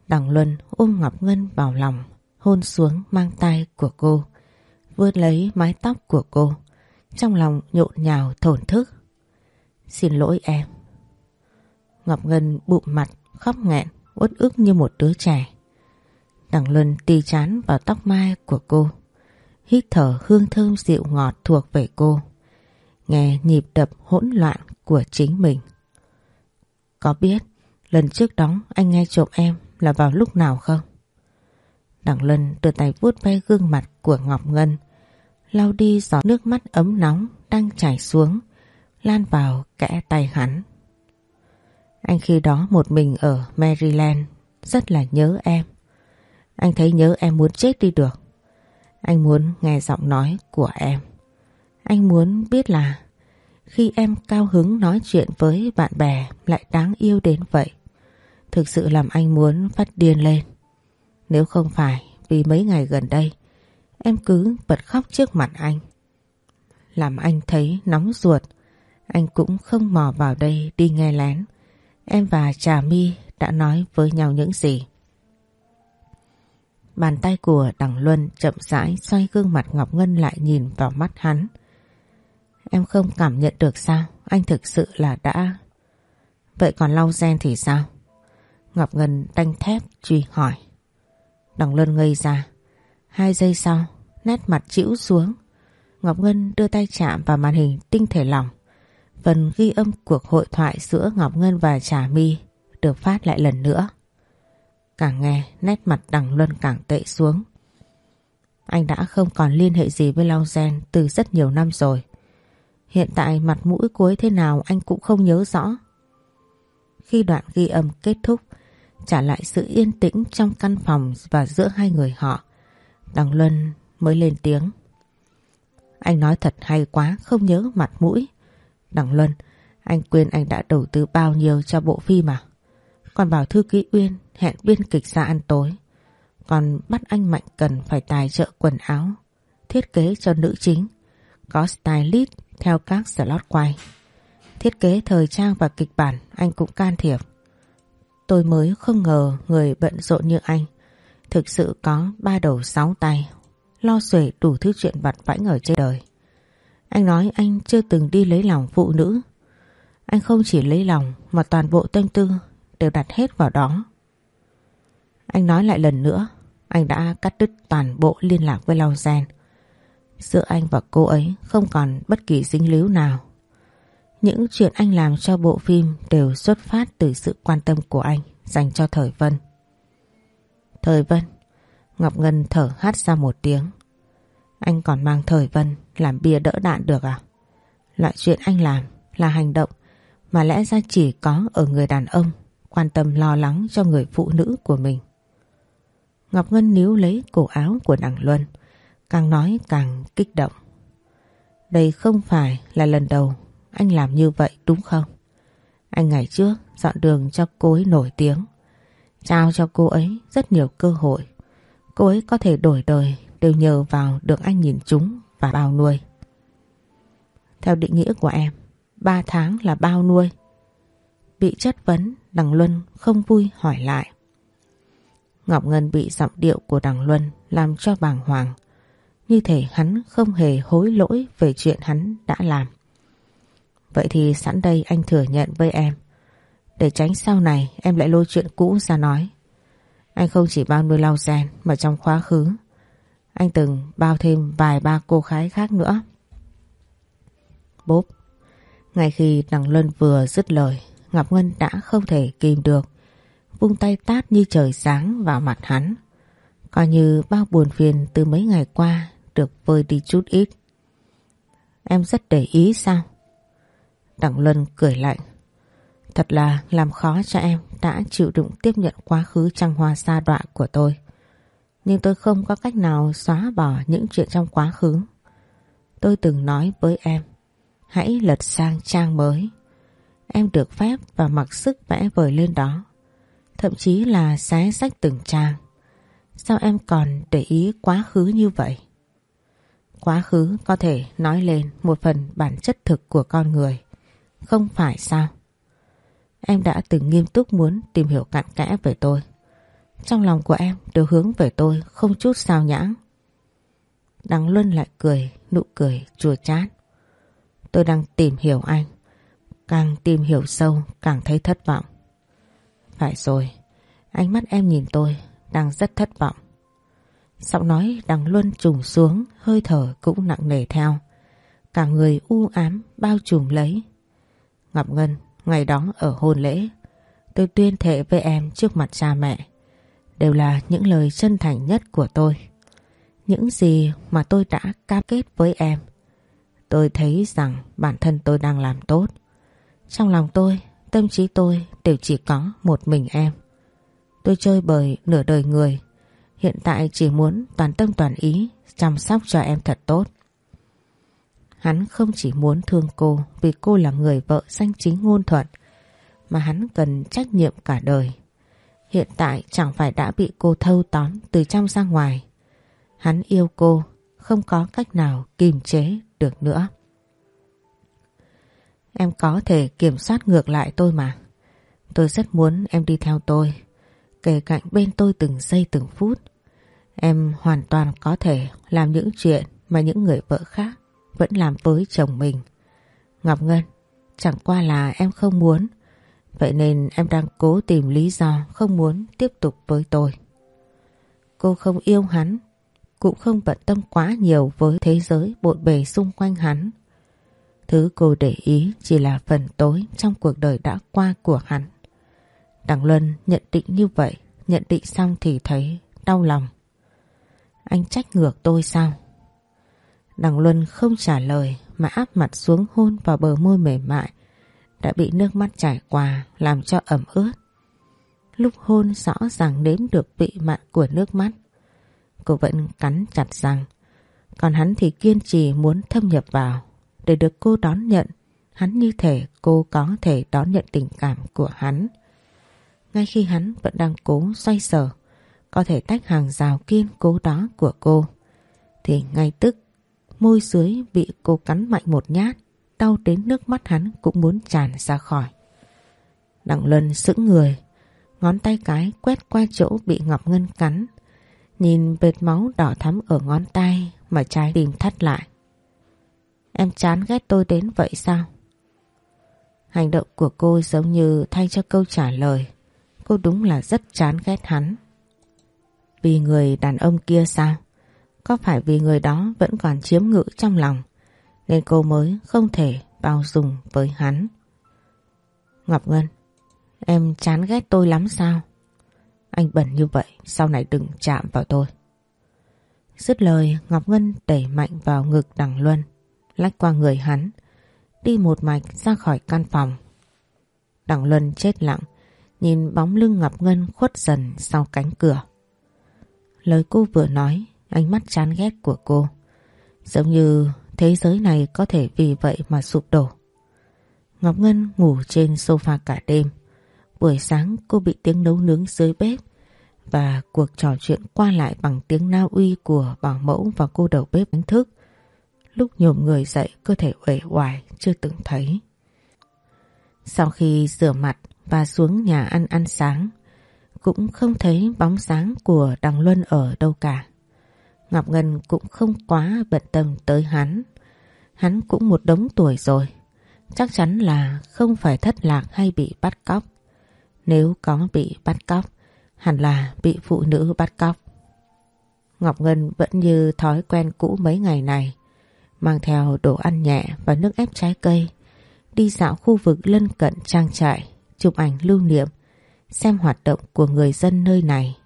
Đằng Luân ôm Ngọc Ngân vào lòng, hôn xuống mang tay của cô, vươn lấy mái tóc của cô, trong lòng nhộn nhào thổn thức. Xin lỗi em. Ngọc Ngân bụng mặt, khóc nghẹn, uất ức như một đứa trẻ. Đằng Luân tì chán vào tóc mai của cô, hít thở hương thơm dịu ngọt thuộc về cô, nghe nhịp đập hỗn loạn của chính mình. Có biết lần trước đó anh nghe trộm em là vào lúc nào không? Đằng Luân đưa tay vuốt ve gương mặt của Ngọc Ngân, lau đi giọt nước mắt ấm nóng đang chảy xuống, lan vào kẽ tay hắn. Anh khi đó một mình ở Maryland, rất là nhớ em. Anh thấy nhớ em muốn chết đi được. Anh muốn nghe giọng nói của em. Anh muốn biết là khi em cao hứng nói chuyện với bạn bè lại đáng yêu đến vậy. Thực sự làm anh muốn phát điên lên. Nếu không phải vì mấy ngày gần đây, em cứ bật khóc trước mặt anh. Làm anh thấy nóng ruột. Anh cũng không mò vào đây đi nghe lén. Em và Trà My đã nói với nhau những gì. Bàn tay của Đằng Luân chậm rãi xoay gương mặt Ngọc Ngân lại nhìn vào mắt hắn. Em không cảm nhận được sao? Anh thực sự là đã... Vậy còn lau gen thì sao? Ngọc Ngân đanh thép truy hỏi. Đằng Luân ngây ra. Hai giây sau, nét mặt chịu xuống. Ngọc Ngân đưa tay chạm vào màn hình tinh thể lỏng. Phần ghi âm cuộc hội thoại giữa Ngọc Ngân và Trà My được phát lại lần nữa. Càng nghe nét mặt đằng Luân càng tệ xuống. Anh đã không còn liên hệ gì với Long Gen từ rất nhiều năm rồi. Hiện tại mặt mũi cuối thế nào anh cũng không nhớ rõ. Khi đoạn ghi âm kết thúc, trả lại sự yên tĩnh trong căn phòng và giữa hai người họ, Đằng Luân mới lên tiếng. Anh nói thật hay quá, không nhớ mặt mũi. Đằng Luân, anh quên anh đã đầu tư bao nhiêu cho bộ phim à? Còn bảo thư ký Uyên hẹn biên kịch ra ăn tối. Còn bắt anh Mạnh cần phải tài trợ quần áo, thiết kế cho nữ chính, có stylist theo các slot quay. Thiết kế thời trang và kịch bản anh cũng can thiệp. Tôi mới không ngờ người bận rộn như anh thực sự có ba đầu sáu tay, lo xuể đủ thứ chuyện vặt vãnh ở trên đời. Anh nói anh chưa từng đi lấy lòng phụ nữ. Anh không chỉ lấy lòng mà toàn bộ tâm tư đều đặt hết vào đó. Anh nói lại lần nữa, anh đã cắt đứt toàn bộ liên lạc với Long Gen. Giữa anh và cô ấy không còn bất kỳ dính líu nào. Những chuyện anh làm cho bộ phim đều xuất phát từ sự quan tâm của anh dành cho Thời Vân. Thời Vân, Ngọc Ngân thở hắt ra một tiếng. Anh còn mang Thời Vân làm bia đỡ đạn được à? Loại chuyện anh làm là hành động mà lẽ ra chỉ có ở người đàn ông quan tâm lo lắng cho người phụ nữ của mình. Ngọc Ngân níu lấy cổ áo của đằng Luân, càng nói càng kích động. Đây không phải là lần đầu anh làm như vậy đúng không? Anh ngày trước dọn đường cho cô ấy nổi tiếng, trao cho cô ấy rất nhiều cơ hội. Cô ấy có thể đổi đời đều nhờ vào được anh nhìn chúng và bao nuôi. Theo định nghĩa của em, 3 tháng là bao nuôi. Bị chất vấn, đằng Luân không vui hỏi lại. Ngọc Ngân bị giọng điệu của đằng Luân làm cho bàng hoàng. Như thể hắn không hề hối lỗi về chuyện hắn đã làm. Vậy thì sẵn đây anh thừa nhận với em. Để tránh sau này em lại lôi chuyện cũ ra nói. Anh không chỉ bao nuôi lau gen mà trong quá khứ. Anh từng bao thêm vài ba cô gái khác nữa. Bốp. Ngay khi đằng Luân vừa dứt lời, Ngọc Ngân đã không thể kìm được. Vung tay tát như trời sáng vào mặt hắn. Coi như bao buồn phiền từ mấy ngày qua được vơi đi chút ít. Em rất để ý sao? Đặng Luân cười lạnh. Thật là làm khó cho em đã chịu đựng tiếp nhận quá khứ trăng hoa xa đọa của tôi. Nhưng tôi không có cách nào xóa bỏ những chuyện trong quá khứ. Tôi từng nói với em, hãy lật sang trang mới. Em được phép và mặc sức vẽ vời lên đó. thậm chí là xé sách từng trang. Sao em còn để ý quá khứ như vậy? Quá khứ có thể nói lên một phần bản chất thực của con người. Không phải sao? Em đã từng nghiêm túc muốn tìm hiểu cặn kẽ về tôi. Trong lòng của em đều hướng về tôi không chút sao nhãng. Đăng Luân lại cười, nụ cười chua chát. Tôi đang tìm hiểu anh. Càng tìm hiểu sâu càng thấy thất vọng. Phải rồi, ánh mắt em nhìn tôi đang rất thất vọng. Giọng nói đằng luân trùng xuống, hơi thở cũng nặng nề theo. Cả người u ám bao trùm lấy. Ngọc Ngân, ngày đó ở hôn lễ, tôi tuyên thệ với em trước mặt cha mẹ. Đều là những lời chân thành nhất của tôi. Những gì mà tôi đã cam kết với em. Tôi thấy rằng bản thân tôi đang làm tốt. Trong lòng tôi, tâm trí tôi đều chỉ có một mình em. Tôi chơi bời nửa đời người. Hiện tại chỉ muốn toàn tâm toàn ý chăm sóc cho em thật tốt. Hắn không chỉ muốn thương cô vì cô là người vợ danh chính ngôn thuận mà hắn cần trách nhiệm cả đời. Hiện tại chẳng phải đã bị cô thâu tóm từ trong ra ngoài. Hắn yêu cô không có cách nào kìm chế được nữa. Em có thể kiểm soát ngược lại tôi mà. Tôi rất muốn em đi theo tôi, kề cạnh bên tôi từng giây từng phút. Em hoàn toàn có thể làm những chuyện mà những người vợ khác vẫn làm với chồng mình. Ngọc Ngân, chẳng qua là em không muốn, vậy nên em đang cố tìm lý do không muốn tiếp tục với tôi. Cô không yêu hắn, cũng không bận tâm quá nhiều với thế giới bộn bề xung quanh hắn. Thứ cô để ý chỉ là phần tối trong cuộc đời đã qua của hắn đằng Luân nhận định như vậy, nhận định xong thì thấy đau lòng. Anh trách ngược tôi sao? Đằng Luân không trả lời mà áp mặt xuống hôn vào bờ môi mềm mại đã bị nước mắt chảy qua làm cho ẩm ướt. Lúc hôn rõ ràng nếm được vị mặn của nước mắt. Cô vẫn cắn chặt răng, còn hắn thì kiên trì muốn thâm nhập vào để được cô đón nhận. Hắn như thể cô có thể đón nhận tình cảm của hắn. Ngay khi hắn vẫn đang cố xoay sở, có thể tách hàng rào kiên cố đó của cô, thì ngay tức môi dưới bị cô cắn mạnh một nhát, đau đến nước mắt hắn cũng muốn tràn ra khỏi. Đặng Luân sững người, ngón tay cái quét qua chỗ bị Ngọc Ngân cắn, nhìn vệt máu đỏ thắm ở ngón tay mà trái tim thắt lại. Em chán ghét tôi đến vậy sao? Hành động của cô giống như thay cho câu trả lời. Cô đúng là rất chán ghét hắn. Vì người đàn ông kia sao? Có phải vì người đó vẫn còn chiếm ngự trong lòng nên cô mới không thể bao dung với hắn? Ngọc Ngân, em chán ghét tôi lắm sao? Anh bẩn như vậy, sau này đừng chạm vào tôi. Dứt lời, Ngọc Ngân đẩy mạnh vào ngực đằng Luân lách qua người hắn, đi một mạch ra khỏi căn phòng. Đặng Luân chết lặng, nhìn bóng lưng Ngọc Ngân khuất dần sau cánh cửa. Lời cô vừa nói, ánh mắt chán ghét của cô, giống như thế giới này có thể vì vậy mà sụp đổ. Ngọc Ngân ngủ trên sofa cả đêm. Buổi sáng cô bị tiếng nấu nướng dưới bếp và cuộc trò chuyện qua lại bằng tiếng Na uy của bảo mẫu và cô đầu bếp đánh thức lúc nhổm người dậy cơ thể uể oải chưa từng thấy. Sau khi rửa mặt và xuống nhà ăn ăn sáng, cũng không thấy bóng dáng của Đằng Luân ở đâu cả. Ngọc Ngân cũng không quá bận tâm tới hắn. Hắn cũng một đống tuổi rồi. Chắc chắn là không phải thất lạc hay bị bắt cóc. Nếu có bị bắt cóc, hẳn là bị phụ nữ bắt cóc. Ngọc Ngân vẫn như thói quen cũ mấy ngày này mang theo đồ ăn nhẹ và nước ép trái cây, đi dạo khu vực lân cận trang trại, chụp ảnh lưu niệm, xem hoạt động của người dân nơi này.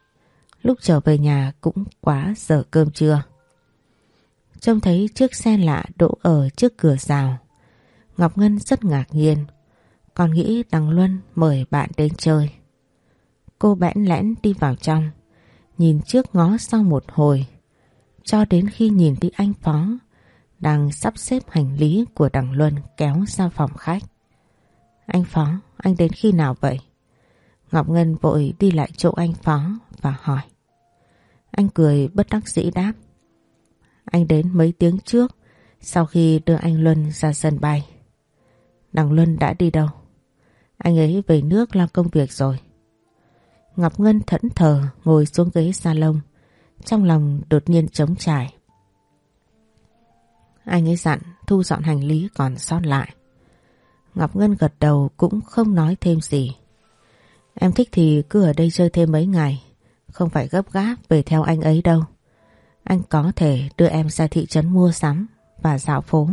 Lúc trở về nhà cũng quá giờ cơm trưa. Trông thấy chiếc xe lạ đỗ ở trước cửa rào. Ngọc Ngân rất ngạc nhiên, còn nghĩ Đằng Luân mời bạn đến chơi. Cô bẽn lẽn đi vào trong, nhìn trước ngó sau một hồi, cho đến khi nhìn thấy anh Phó đang sắp xếp hành lý của đằng Luân kéo ra phòng khách. Anh Phó, anh đến khi nào vậy? Ngọc Ngân vội đi lại chỗ anh Phó và hỏi. Anh cười bất đắc dĩ đáp. Anh đến mấy tiếng trước sau khi đưa anh Luân ra sân bay. Đằng Luân đã đi đâu? Anh ấy về nước làm công việc rồi. Ngọc Ngân thẫn thờ ngồi xuống ghế salon. Trong lòng đột nhiên trống trải. Anh ấy dặn thu dọn hành lý còn sót lại. Ngọc Ngân gật đầu cũng không nói thêm gì. Em thích thì cứ ở đây chơi thêm mấy ngày. Không phải gấp gáp về theo anh ấy đâu. Anh có thể đưa em ra thị trấn mua sắm và dạo phố.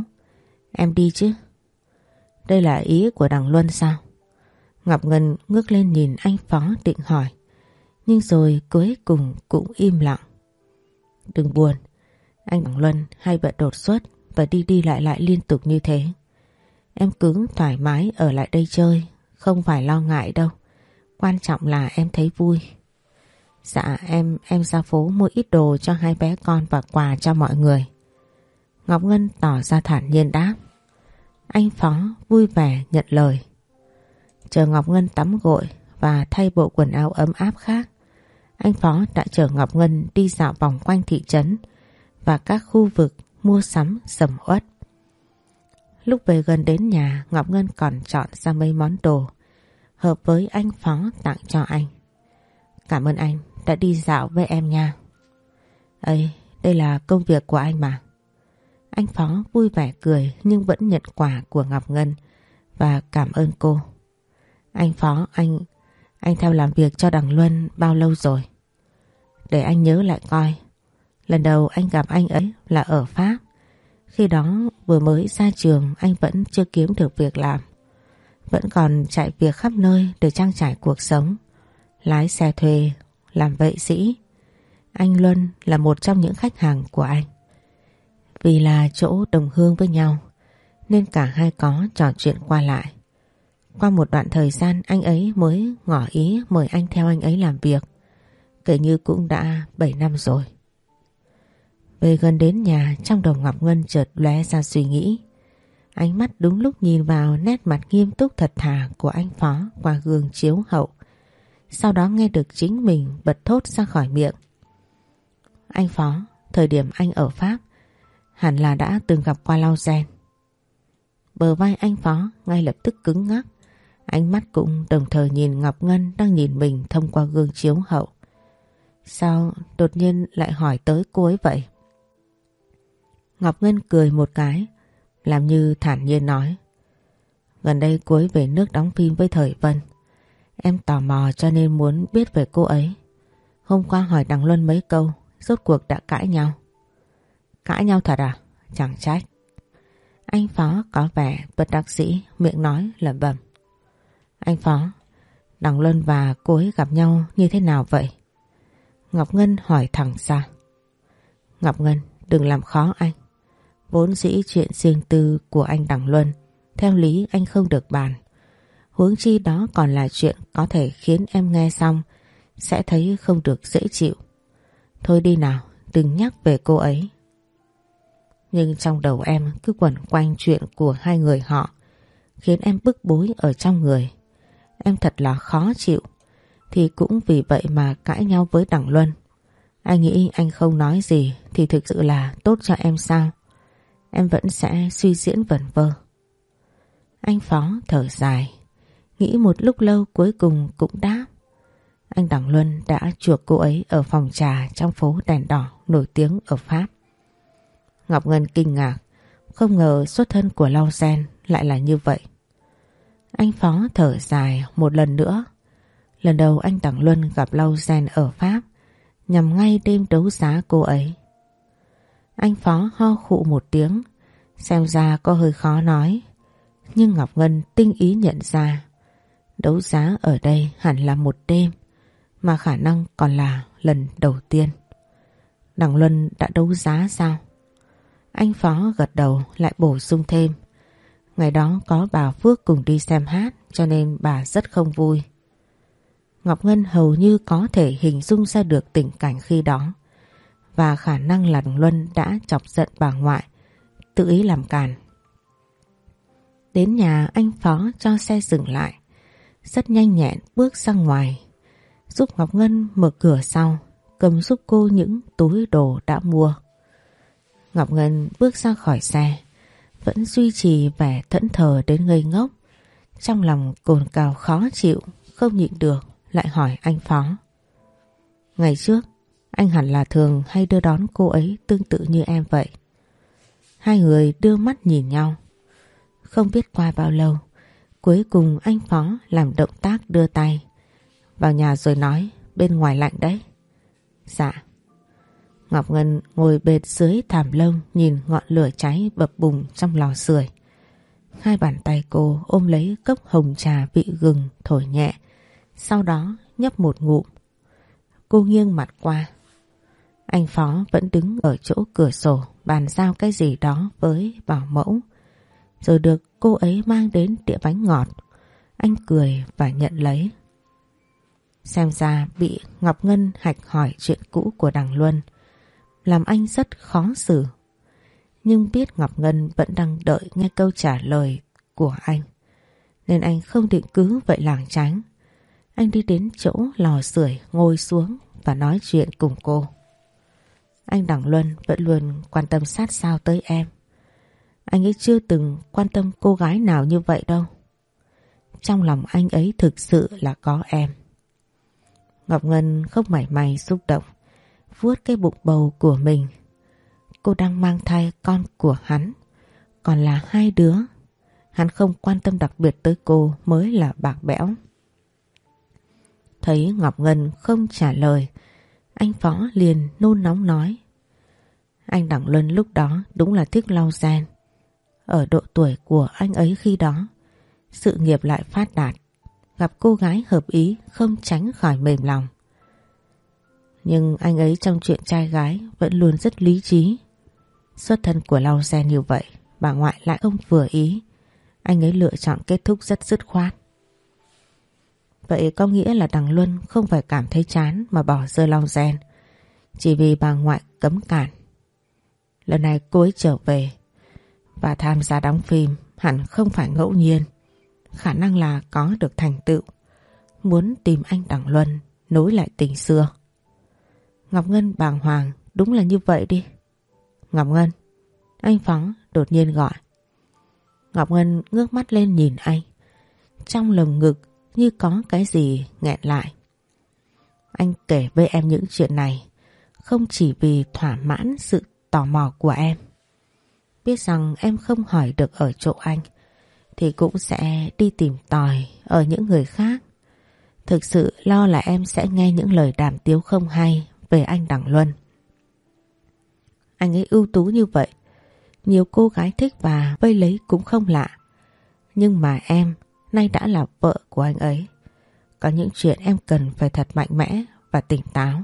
Em đi chứ? Đây là ý của đằng Luân sao? Ngọc Ngân ngước lên nhìn anh Phó định hỏi. Nhưng rồi cuối cùng cũng im lặng. Đừng buồn. Anh đằng Luân hay bận đột xuất và đi đi lại lại liên tục như thế. Em cứ thoải mái ở lại đây chơi. Không phải lo ngại đâu. Quan trọng là em thấy vui. Dạ em em ra phố mua ít đồ cho hai bé con và quà cho mọi người. Ngọc Ngân tỏ ra thản nhiên đáp. Anh Phó vui vẻ nhận lời. Chờ Ngọc Ngân tắm gội và thay bộ quần áo ấm áp khác. Anh Phó đã chở Ngọc Ngân đi dạo vòng quanh thị trấn và các khu vực mua sắm sầm uất. Lúc về gần đến nhà Ngọc Ngân còn chọn ra mấy món đồ hợp với anh Phó tặng cho anh. Cảm ơn anh đã đi dạo với em nha. ấy đây là công việc của anh mà. Anh Phó vui vẻ cười nhưng vẫn nhận quà của Ngọc Ngân và cảm ơn cô. Anh Phó, anh anh theo làm việc cho Đằng Luân bao lâu rồi? Để anh nhớ lại coi. Lần đầu anh gặp anh ấy là ở Pháp. Khi đó vừa mới ra trường anh vẫn chưa kiếm được việc làm. Vẫn còn chạy việc khắp nơi để trang trải cuộc sống. Lái xe thuê, làm vệ sĩ. Anh Luân là một trong những khách hàng của anh. Vì là chỗ đồng hương với nhau nên cả hai có trò chuyện qua lại. Qua một đoạn thời gian anh ấy mới ngỏ ý mời anh theo anh ấy làm việc. Kể như cũng đã 7 năm rồi. Về gần đến nhà trong đầu Ngọc Ngân chợt lóe ra suy nghĩ. Ánh mắt đúng lúc nhìn vào nét mặt nghiêm túc thật thà của anh Phó qua gương chiếu hậu. Sau đó nghe được chính mình bật thốt ra khỏi miệng. Anh Phó, thời điểm anh ở Pháp, hẳn là đã từng gặp qua lau gen. Bờ vai anh Phó ngay lập tức cứng ngắc. Ánh mắt cũng đồng thời nhìn Ngọc Ngân đang nhìn mình thông qua gương chiếu hậu. Sao đột nhiên lại hỏi tới cô ấy vậy? Ngọc Ngân cười một cái, làm như thản nhiên nói. Gần đây cuối về nước đóng phim với Thời Vân. Em tò mò cho nên muốn biết về cô ấy. Hôm qua hỏi Đằng Luân mấy câu, rốt cuộc đã cãi nhau. Cãi nhau thật à? Chẳng trách. Anh Phó có vẻ bật đặc sĩ, miệng nói lẩm bẩm. Anh Phó, Đằng Luân và cô ấy gặp nhau như thế nào vậy? Ngọc Ngân hỏi thẳng ra. Ngọc Ngân, đừng làm khó anh. Vốn dĩ chuyện riêng tư của anh Đằng Luân, theo lý anh không được bàn. Huống chi đó còn là chuyện có thể khiến em nghe xong sẽ thấy không được dễ chịu. Thôi đi nào, đừng nhắc về cô ấy. Nhưng trong đầu em cứ quẩn quanh chuyện của hai người họ khiến em bức bối ở trong người. Em thật là khó chịu. Thì cũng vì vậy mà cãi nhau với Đặng Luân. Anh nghĩ anh không nói gì thì thực sự là tốt cho em sao? Em vẫn sẽ suy diễn vẩn vơ. Anh Phó thở dài. Nghĩ một lúc lâu cuối cùng cũng đáp. Anh Đặng Luân đã chuộc cô ấy ở phòng trà trong phố đèn đỏ nổi tiếng ở Pháp. Ngọc Ngân kinh ngạc, không ngờ xuất thân của Lau Sen lại là như vậy. Anh Phó thở dài một lần nữa. Lần đầu anh Đặng Luân gặp Lau Sen ở Pháp nhằm ngay đêm đấu giá cô ấy. Anh Phó ho khụ một tiếng, xem ra có hơi khó nói. Nhưng Ngọc Ngân tinh ý nhận ra đấu giá ở đây hẳn là một đêm mà khả năng còn là lần đầu tiên. Đằng Luân đã đấu giá sao? Anh Phó gật đầu lại bổ sung thêm. Ngày đó có bà Phước cùng đi xem hát cho nên bà rất không vui. Ngọc Ngân hầu như có thể hình dung ra được tình cảnh khi đó và khả năng là Luân đã chọc giận bà ngoại, tự ý làm càn. Đến nhà anh Phó cho xe dừng lại. rất nhanh nhẹn bước ra ngoài, giúp Ngọc Ngân mở cửa sau, cầm giúp cô những túi đồ đã mua. Ngọc Ngân bước ra khỏi xe, vẫn duy trì vẻ thẫn thờ đến ngây ngốc. Trong lòng cồn cào khó chịu, không nhịn được, lại hỏi anh Phó. Ngày trước, anh hẳn là thường hay đưa đón cô ấy tương tự như em vậy. Hai người đưa mắt nhìn nhau. Không biết qua bao lâu, cuối cùng anh Phó làm động tác đưa tay. Vào nhà rồi nói, bên ngoài lạnh đấy. Dạ. Ngọc Ngân ngồi bệt dưới thảm lông nhìn ngọn lửa cháy bập bùng trong lò sưởi. Hai bàn tay cô ôm lấy cốc hồng trà vị gừng thổi nhẹ, sau đó nhấp một ngụm. Cô nghiêng mặt qua. Anh Phó vẫn đứng ở chỗ cửa sổ, bàn giao cái gì đó với bảo mẫu. Rồi được cô ấy mang đến đĩa bánh ngọt. Anh cười và nhận lấy. Xem ra bị Ngọc Ngân hạch hỏi chuyện cũ của Đằng Luân, làm anh rất khó xử. Nhưng biết Ngọc Ngân vẫn đang đợi nghe câu trả lời của anh. Nên anh không định cứ vậy lảng tránh. Anh đi đến chỗ lò sưởi ngồi xuống và nói chuyện cùng cô. Anh Đặng Luân vẫn luôn quan tâm sát sao tới em. Anh ấy chưa từng quan tâm cô gái nào như vậy đâu. Trong lòng anh ấy thực sự là có em. Ngọc Ngân không mảy may xúc động vuốt cái bụng bầu của mình. Cô đang mang thai con của hắn, còn là hai đứa. Hắn không quan tâm đặc biệt tới cô mới là bạc bẽo. Thấy Ngọc Ngân không trả lời, anh Phó liền nôn nóng nói. Anh Đặng Luân lúc đó đúng là thích lau gen. Ở độ tuổi của anh ấy khi đó, sự nghiệp lại phát đạt. Gặp cô gái hợp ý không tránh khỏi mềm lòng. Nhưng anh ấy trong chuyện trai gái vẫn luôn rất lý trí. Xuất thân của Lau Gen như vậy, bà ngoại lại không vừa ý. Anh ấy lựa chọn kết thúc rất dứt khoát. Vậy có nghĩa là đằng Luân không phải cảm thấy chán mà bỏ rơi Long Gen. Chỉ vì bà ngoại cấm cản. Lần này cô ấy trở về và tham gia đóng phim hẳn không phải ngẫu nhiên. Khả năng là có được thành tựu. Muốn tìm anh Đằng Luân nối lại tình xưa. Ngọc Ngân bàng hoàng, Đúng là như vậy đi Ngọc Ngân, Anh Phóng đột nhiên gọi Ngọc Ngân ngước mắt lên nhìn anh Trong lồng ngực như có cái gì nghẹn lại Anh kể với em những chuyện này Không chỉ vì thỏa mãn sự tò mò của em Biết rằng em không hỏi được ở chỗ anh Thì cũng sẽ đi tìm tòi Ở những người khác Thực sự lo là em sẽ nghe những lời đàm tiếu không hay về anh Đằng Luân. Anh ấy ưu tú như vậy, nhiều cô gái thích và vây lấy cũng không lạ. Nhưng mà em nay đã là vợ của anh ấy. Có những chuyện em cần phải thật mạnh mẽ và tỉnh táo.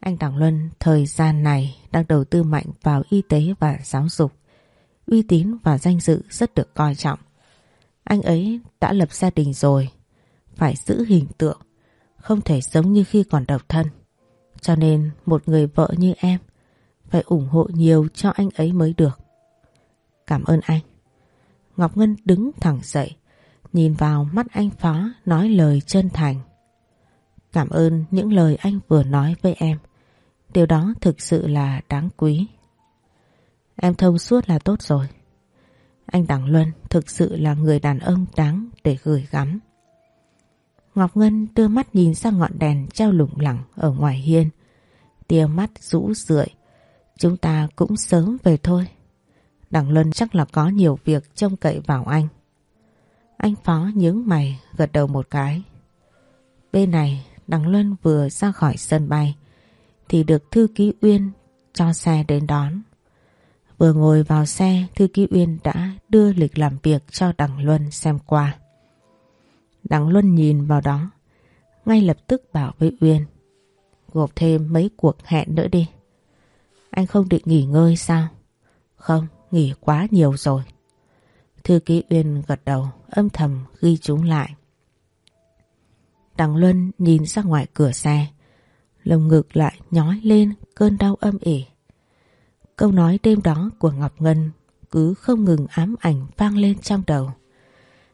Anh Đặng Luân thời gian này đang đầu tư mạnh vào y tế và giáo dục. Uy tín và danh dự rất được coi trọng. Anh ấy đã lập gia đình rồi, phải giữ hình tượng, không thể giống như khi còn độc thân. Cho nên một người vợ như em phải ủng hộ nhiều cho anh ấy mới được. Cảm ơn anh. Ngọc Ngân đứng thẳng dậy, nhìn vào mắt anh Phó nói lời chân thành. Cảm ơn những lời anh vừa nói với em. Điều đó thực sự là đáng quý. Em thông suốt là tốt rồi. Anh Đặng Luân thực sự là người đàn ông đáng để gửi gắm. Ngọc Ngân đưa mắt nhìn sang ngọn đèn treo lủng lẳng ở ngoài hiên. Tia mắt rũ rượi. Chúng ta cũng sớm về thôi. Đặng Luân chắc là có nhiều việc trông cậy vào anh. Anh Phó nhướng mày gật đầu một cái. Bên này Đằng Luân vừa ra khỏi sân bay thì được Thư ký Uyên cho xe đến đón. Vừa ngồi vào xe Thư ký Uyên đã đưa lịch làm việc cho Đằng Luân xem qua. Đặng Luân nhìn vào đó, ngay lập tức bảo với Uyên. Gộp thêm mấy cuộc hẹn nữa đi. Anh không định nghỉ ngơi sao? Không, nghỉ quá nhiều rồi. Thư ký Uyên gật đầu, âm thầm ghi chúng lại. Đằng Luân nhìn ra ngoài cửa xe, lồng ngực lại nhói lên cơn đau âm ỉ. Câu nói đêm đó của Ngọc Ngân cứ không ngừng ám ảnh vang lên trong đầu.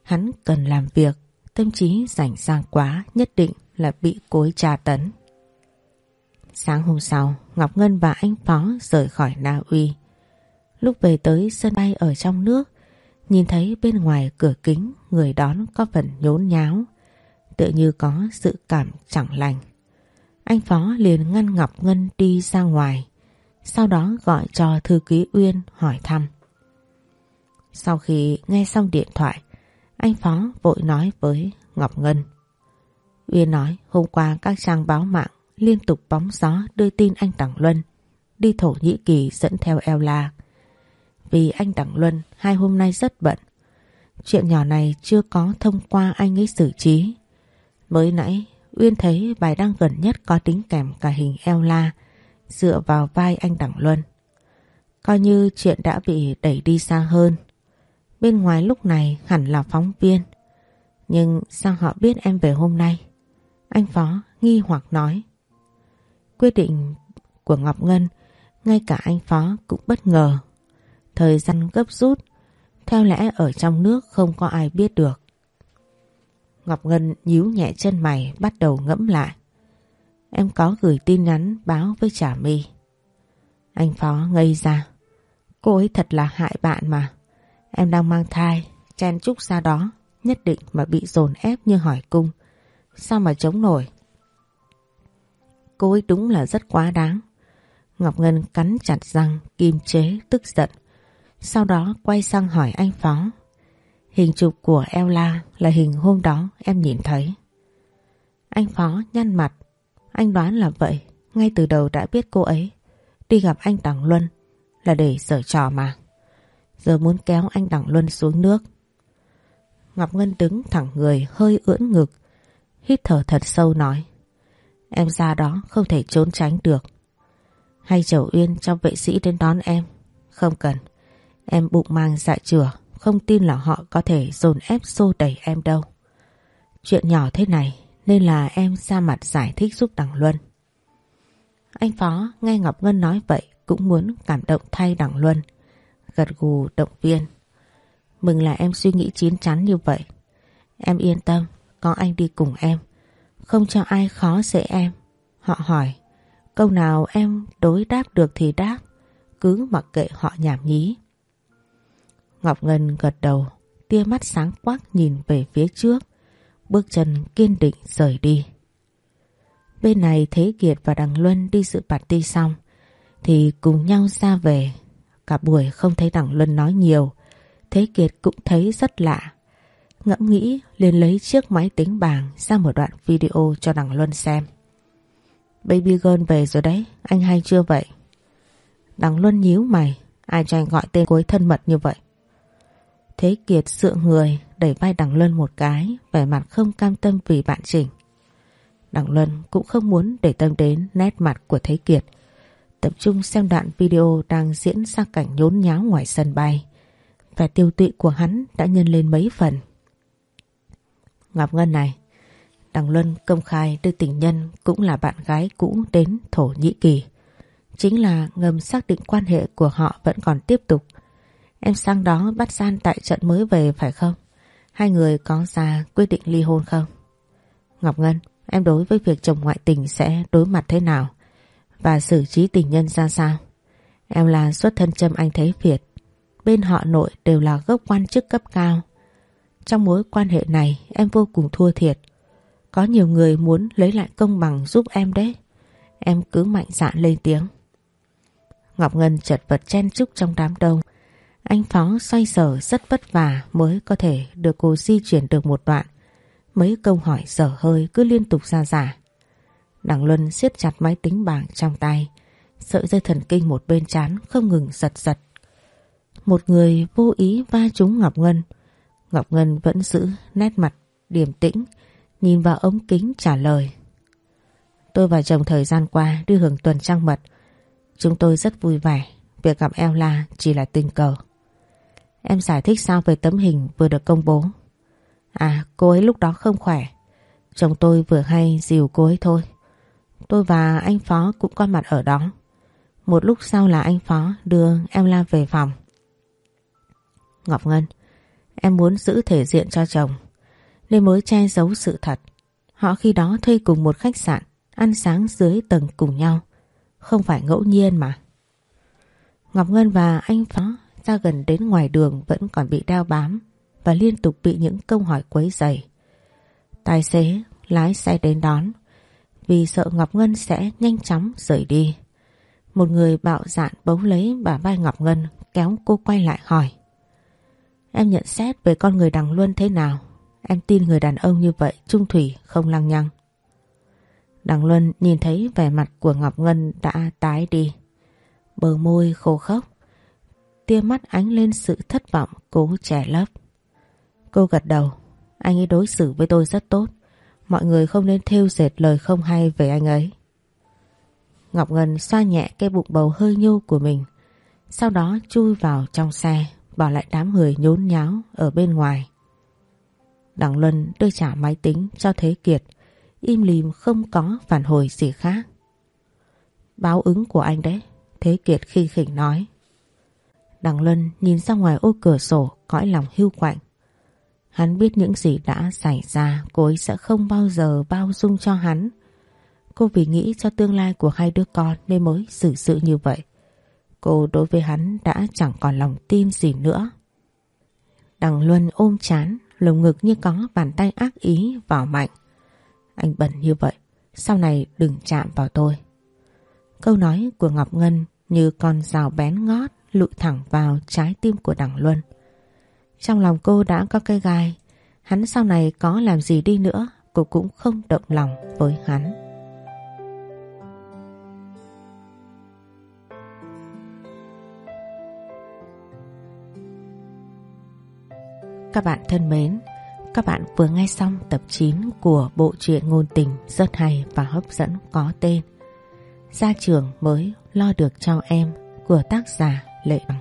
Hắn cần làm việc tâm trí rảnh ràng quá nhất định là bị cối tra tấn. Sáng hôm sau, Ngọc Ngân và anh Phó rời khỏi Na Uy. Lúc về tới sân bay ở trong nước, nhìn thấy bên ngoài cửa kính người đón có phần nhốn nháo, tựa như có sự cảm chẳng lành. Anh Phó liền ngăn Ngọc Ngân đi ra ngoài, sau đó gọi cho thư ký Uyên hỏi thăm. Sau khi nghe xong điện thoại, anh Phó vội nói với Ngọc Ngân. Uyên nói hôm qua các trang báo mạng liên tục bóng gió đưa tin anh Đặng Luân đi Thổ Nhĩ Kỳ dẫn theo Ella. Vì anh Đặng Luân hai hôm nay rất bận. Chuyện nhỏ này chưa có thông qua anh ấy xử trí. Mới nãy, Uyên thấy bài đăng gần nhất có tính kèm cả hình Ella dựa vào vai anh Đặng Luân. Coi như chuyện đã bị đẩy đi xa hơn. Bên ngoài lúc này hẳn là phóng viên. Nhưng sao họ biết em về hôm nay? Anh Phó nghi hoặc nói. Quyết định của Ngọc Ngân, ngay cả anh Phó cũng bất ngờ. Thời gian gấp rút, theo lẽ ở trong nước không có ai biết được. Ngọc Ngân nhíu nhẹ chân mày bắt đầu ngẫm lại. Em có gửi tin nhắn báo với Trà My. Anh Phó ngây ra. Cô ấy thật là hại bạn mà. Em đang mang thai, chen chúc ra đó, nhất định mà bị dồn ép như hỏi cung. Sao mà chống nổi? Cô ấy đúng là rất quá đáng. Ngọc Ngân cắn chặt răng, kim chế, tức giận. Sau đó quay sang hỏi anh Phó. Hình chụp của Ella là hình hôm đó em nhìn thấy. Anh Phó nhăn mặt. Anh đoán là vậy. Ngay từ đầu đã biết cô ấy. Đi gặp anh Đằng Luân là để sở trò mà. Giờ muốn kéo anh Đằng Luân xuống nước. Ngọc Ngân đứng thẳng người, hơi ưỡn ngực. Hít thở thật sâu nói. Em ra đó không thể trốn tránh được. Hay Chầu Uyên cho vệ sĩ đến đón em. Không cần. Em bụng mang dạ chửa. Không tin là họ có thể dồn ép xô đẩy em đâu. Chuyện nhỏ thế này nên là em ra mặt giải thích giúp Đằng Luân. Anh Phó nghe Ngọc Ngân nói vậy cũng muốn cảm động thay Đằng Luân. Gật gù động viên. Mừng là em suy nghĩ chín chắn như vậy. Em yên tâm, có anh đi cùng em. Không cho ai khó dễ em. Họ hỏi, câu nào em đối đáp được thì đáp. Cứ mặc kệ họ nhảm nhí. Ngọc Ngân gật đầu, tia mắt sáng quắc nhìn về phía trước. Bước chân kiên định rời đi. Bên này Thế Kiệt và Đằng Luân đi dự party xong thì cùng nhau ra về. Cả buổi không thấy Đằng Luân nói nhiều. Thế Kiệt cũng thấy rất lạ. Ngẫm nghĩ liền lấy chiếc máy tính bảng ra một đoạn video cho Đằng Luân xem. Baby girl về rồi đấy, anh hay chưa vậy? Đằng Luân nhíu mày, ai cho anh gọi tên cuối thân mật như vậy? Thế Kiệt dựa người đẩy vai Đằng Luân một cái, vẻ mặt không cam tâm vì bạn chỉnh. Đằng Luân cũng không muốn để tâm đến nét mặt của Thế Kiệt. Tập trung xem đoạn video đang diễn ra cảnh nhốn nháo ngoài sân bay. Vẻ tiêu tụy của hắn đã nhân lên mấy phần. Ngọc Ngân này, Đằng Luân công khai đưa tình nhân cũng là bạn gái cũ đến Thổ Nhĩ Kỳ. Chính là ngầm xác định quan hệ của họ vẫn còn tiếp tục. Em sang đó bắt gian tại trận mới về phải không? Hai người có ra quyết định ly hôn không? Ngọc Ngân, em đối với việc chồng ngoại tình sẽ đối mặt thế nào? Và xử trí tình nhân ra sao? Em là xuất thân châm anh Thế Việt. Bên họ nội đều là gốc quan chức cấp cao. Trong mối quan hệ này em vô cùng thua thiệt. Có nhiều người muốn lấy lại công bằng giúp em đấy. Em cứ mạnh dạn lên tiếng. Ngọc Ngân chật vật chen chúc trong đám đông. Anh Phó xoay sở rất vất vả mới có thể được cô di chuyển được một đoạn. Mấy câu hỏi dở hơi cứ liên tục ra giả. Đằng Luân siết chặt máy tính bảng trong tay. Sợi dây thần kinh một bên chán không ngừng giật giật. Một người vô ý va trúng Ngọc Ngân. Ngọc Ngân vẫn giữ nét mặt điềm tĩnh, nhìn vào ống kính trả lời. Tôi và chồng thời gian qua đi hưởng tuần trăng mật. Chúng tôi rất vui vẻ. Việc gặp Ella chỉ là tình cờ. Em giải thích sao về tấm hình vừa được công bố. À, cô ấy lúc đó không khỏe. Chồng tôi vừa hay dìu cô ấy thôi. Tôi và anh Phó cũng có mặt ở đó. Một lúc sau là anh Phó đưa em La về phòng. Ngọc Ngân, em muốn giữ thể diện cho chồng. nên mới che giấu sự thật. Họ khi đó thuê cùng một khách sạn, ăn sáng dưới tầng cùng nhau. Không phải ngẫu nhiên mà. Ngọc Ngân và anh Phó ra gần đến ngoài đường vẫn còn bị đeo bám và liên tục bị những câu hỏi quấy dày. Tài xế, lái xe đến đón, vì sợ Ngọc Ngân sẽ nhanh chóng rời đi. Một người bạo dạn bấu lấy bà vai Ngọc Ngân, kéo cô quay lại hỏi. Em nhận xét về con người đằng Luân thế nào? Em tin người đàn ông như vậy, trung thủy không lăng nhăng. Đằng Luân nhìn thấy vẻ mặt của Ngọc Ngân đã tái đi. Bờ môi khô khốc. Tia mắt ánh lên sự thất vọng cố trẻ lấp. Cô gật đầu. Anh ấy đối xử với tôi rất tốt. Mọi người không nên thêu dệt lời không hay về anh ấy. Ngọc Ngân xoa nhẹ cái bụng bầu hơi nhô của mình. Sau đó chui vào trong xe, bỏ lại đám người nhốn nháo ở bên ngoài. Đặng Luân đưa trả máy tính cho Thế Kiệt, im lìm không có phản hồi gì khác. Báo ứng của anh đấy, Thế Kiệt khi khỉnh nói đằng Luân nhìn ra ngoài ô cửa sổ cõi lòng hưu quạnh. Hắn biết những gì đã xảy ra cô ấy sẽ không bao giờ bao dung cho hắn. Cô vì nghĩ cho tương lai của hai đứa con nên mới xử sự như vậy. Cô đối với hắn đã chẳng còn lòng tin gì nữa. Đằng Luân ôm chán, lồng ngực như có bàn tay ác ý vào mạnh. Anh bẩn như vậy, sau này đừng chạm vào tôi. Câu nói của Ngọc Ngân như con rào bén ngót lụi thẳng vào trái tim của đằng Luân. Trong lòng cô đã có cây gai, hắn sau này có làm gì đi nữa, cô cũng không động lòng với hắn. Các bạn thân mến, các bạn vừa nghe xong tập 9 của bộ truyện ngôn tình rất hay và hấp dẫn có tên Gia trưởng mới lo được cho em của tác giả Lệ Bằng.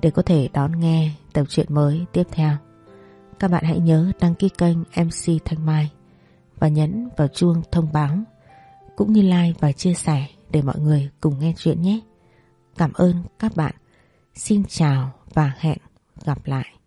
Để có thể đón nghe tập truyện mới tiếp theo, các bạn hãy nhớ đăng ký kênh MC Thanh Mai và nhấn vào chuông thông báo cũng như like và chia sẻ để mọi người cùng nghe chuyện nhé. Cảm ơn các bạn. Xin chào và hẹn gặp lại.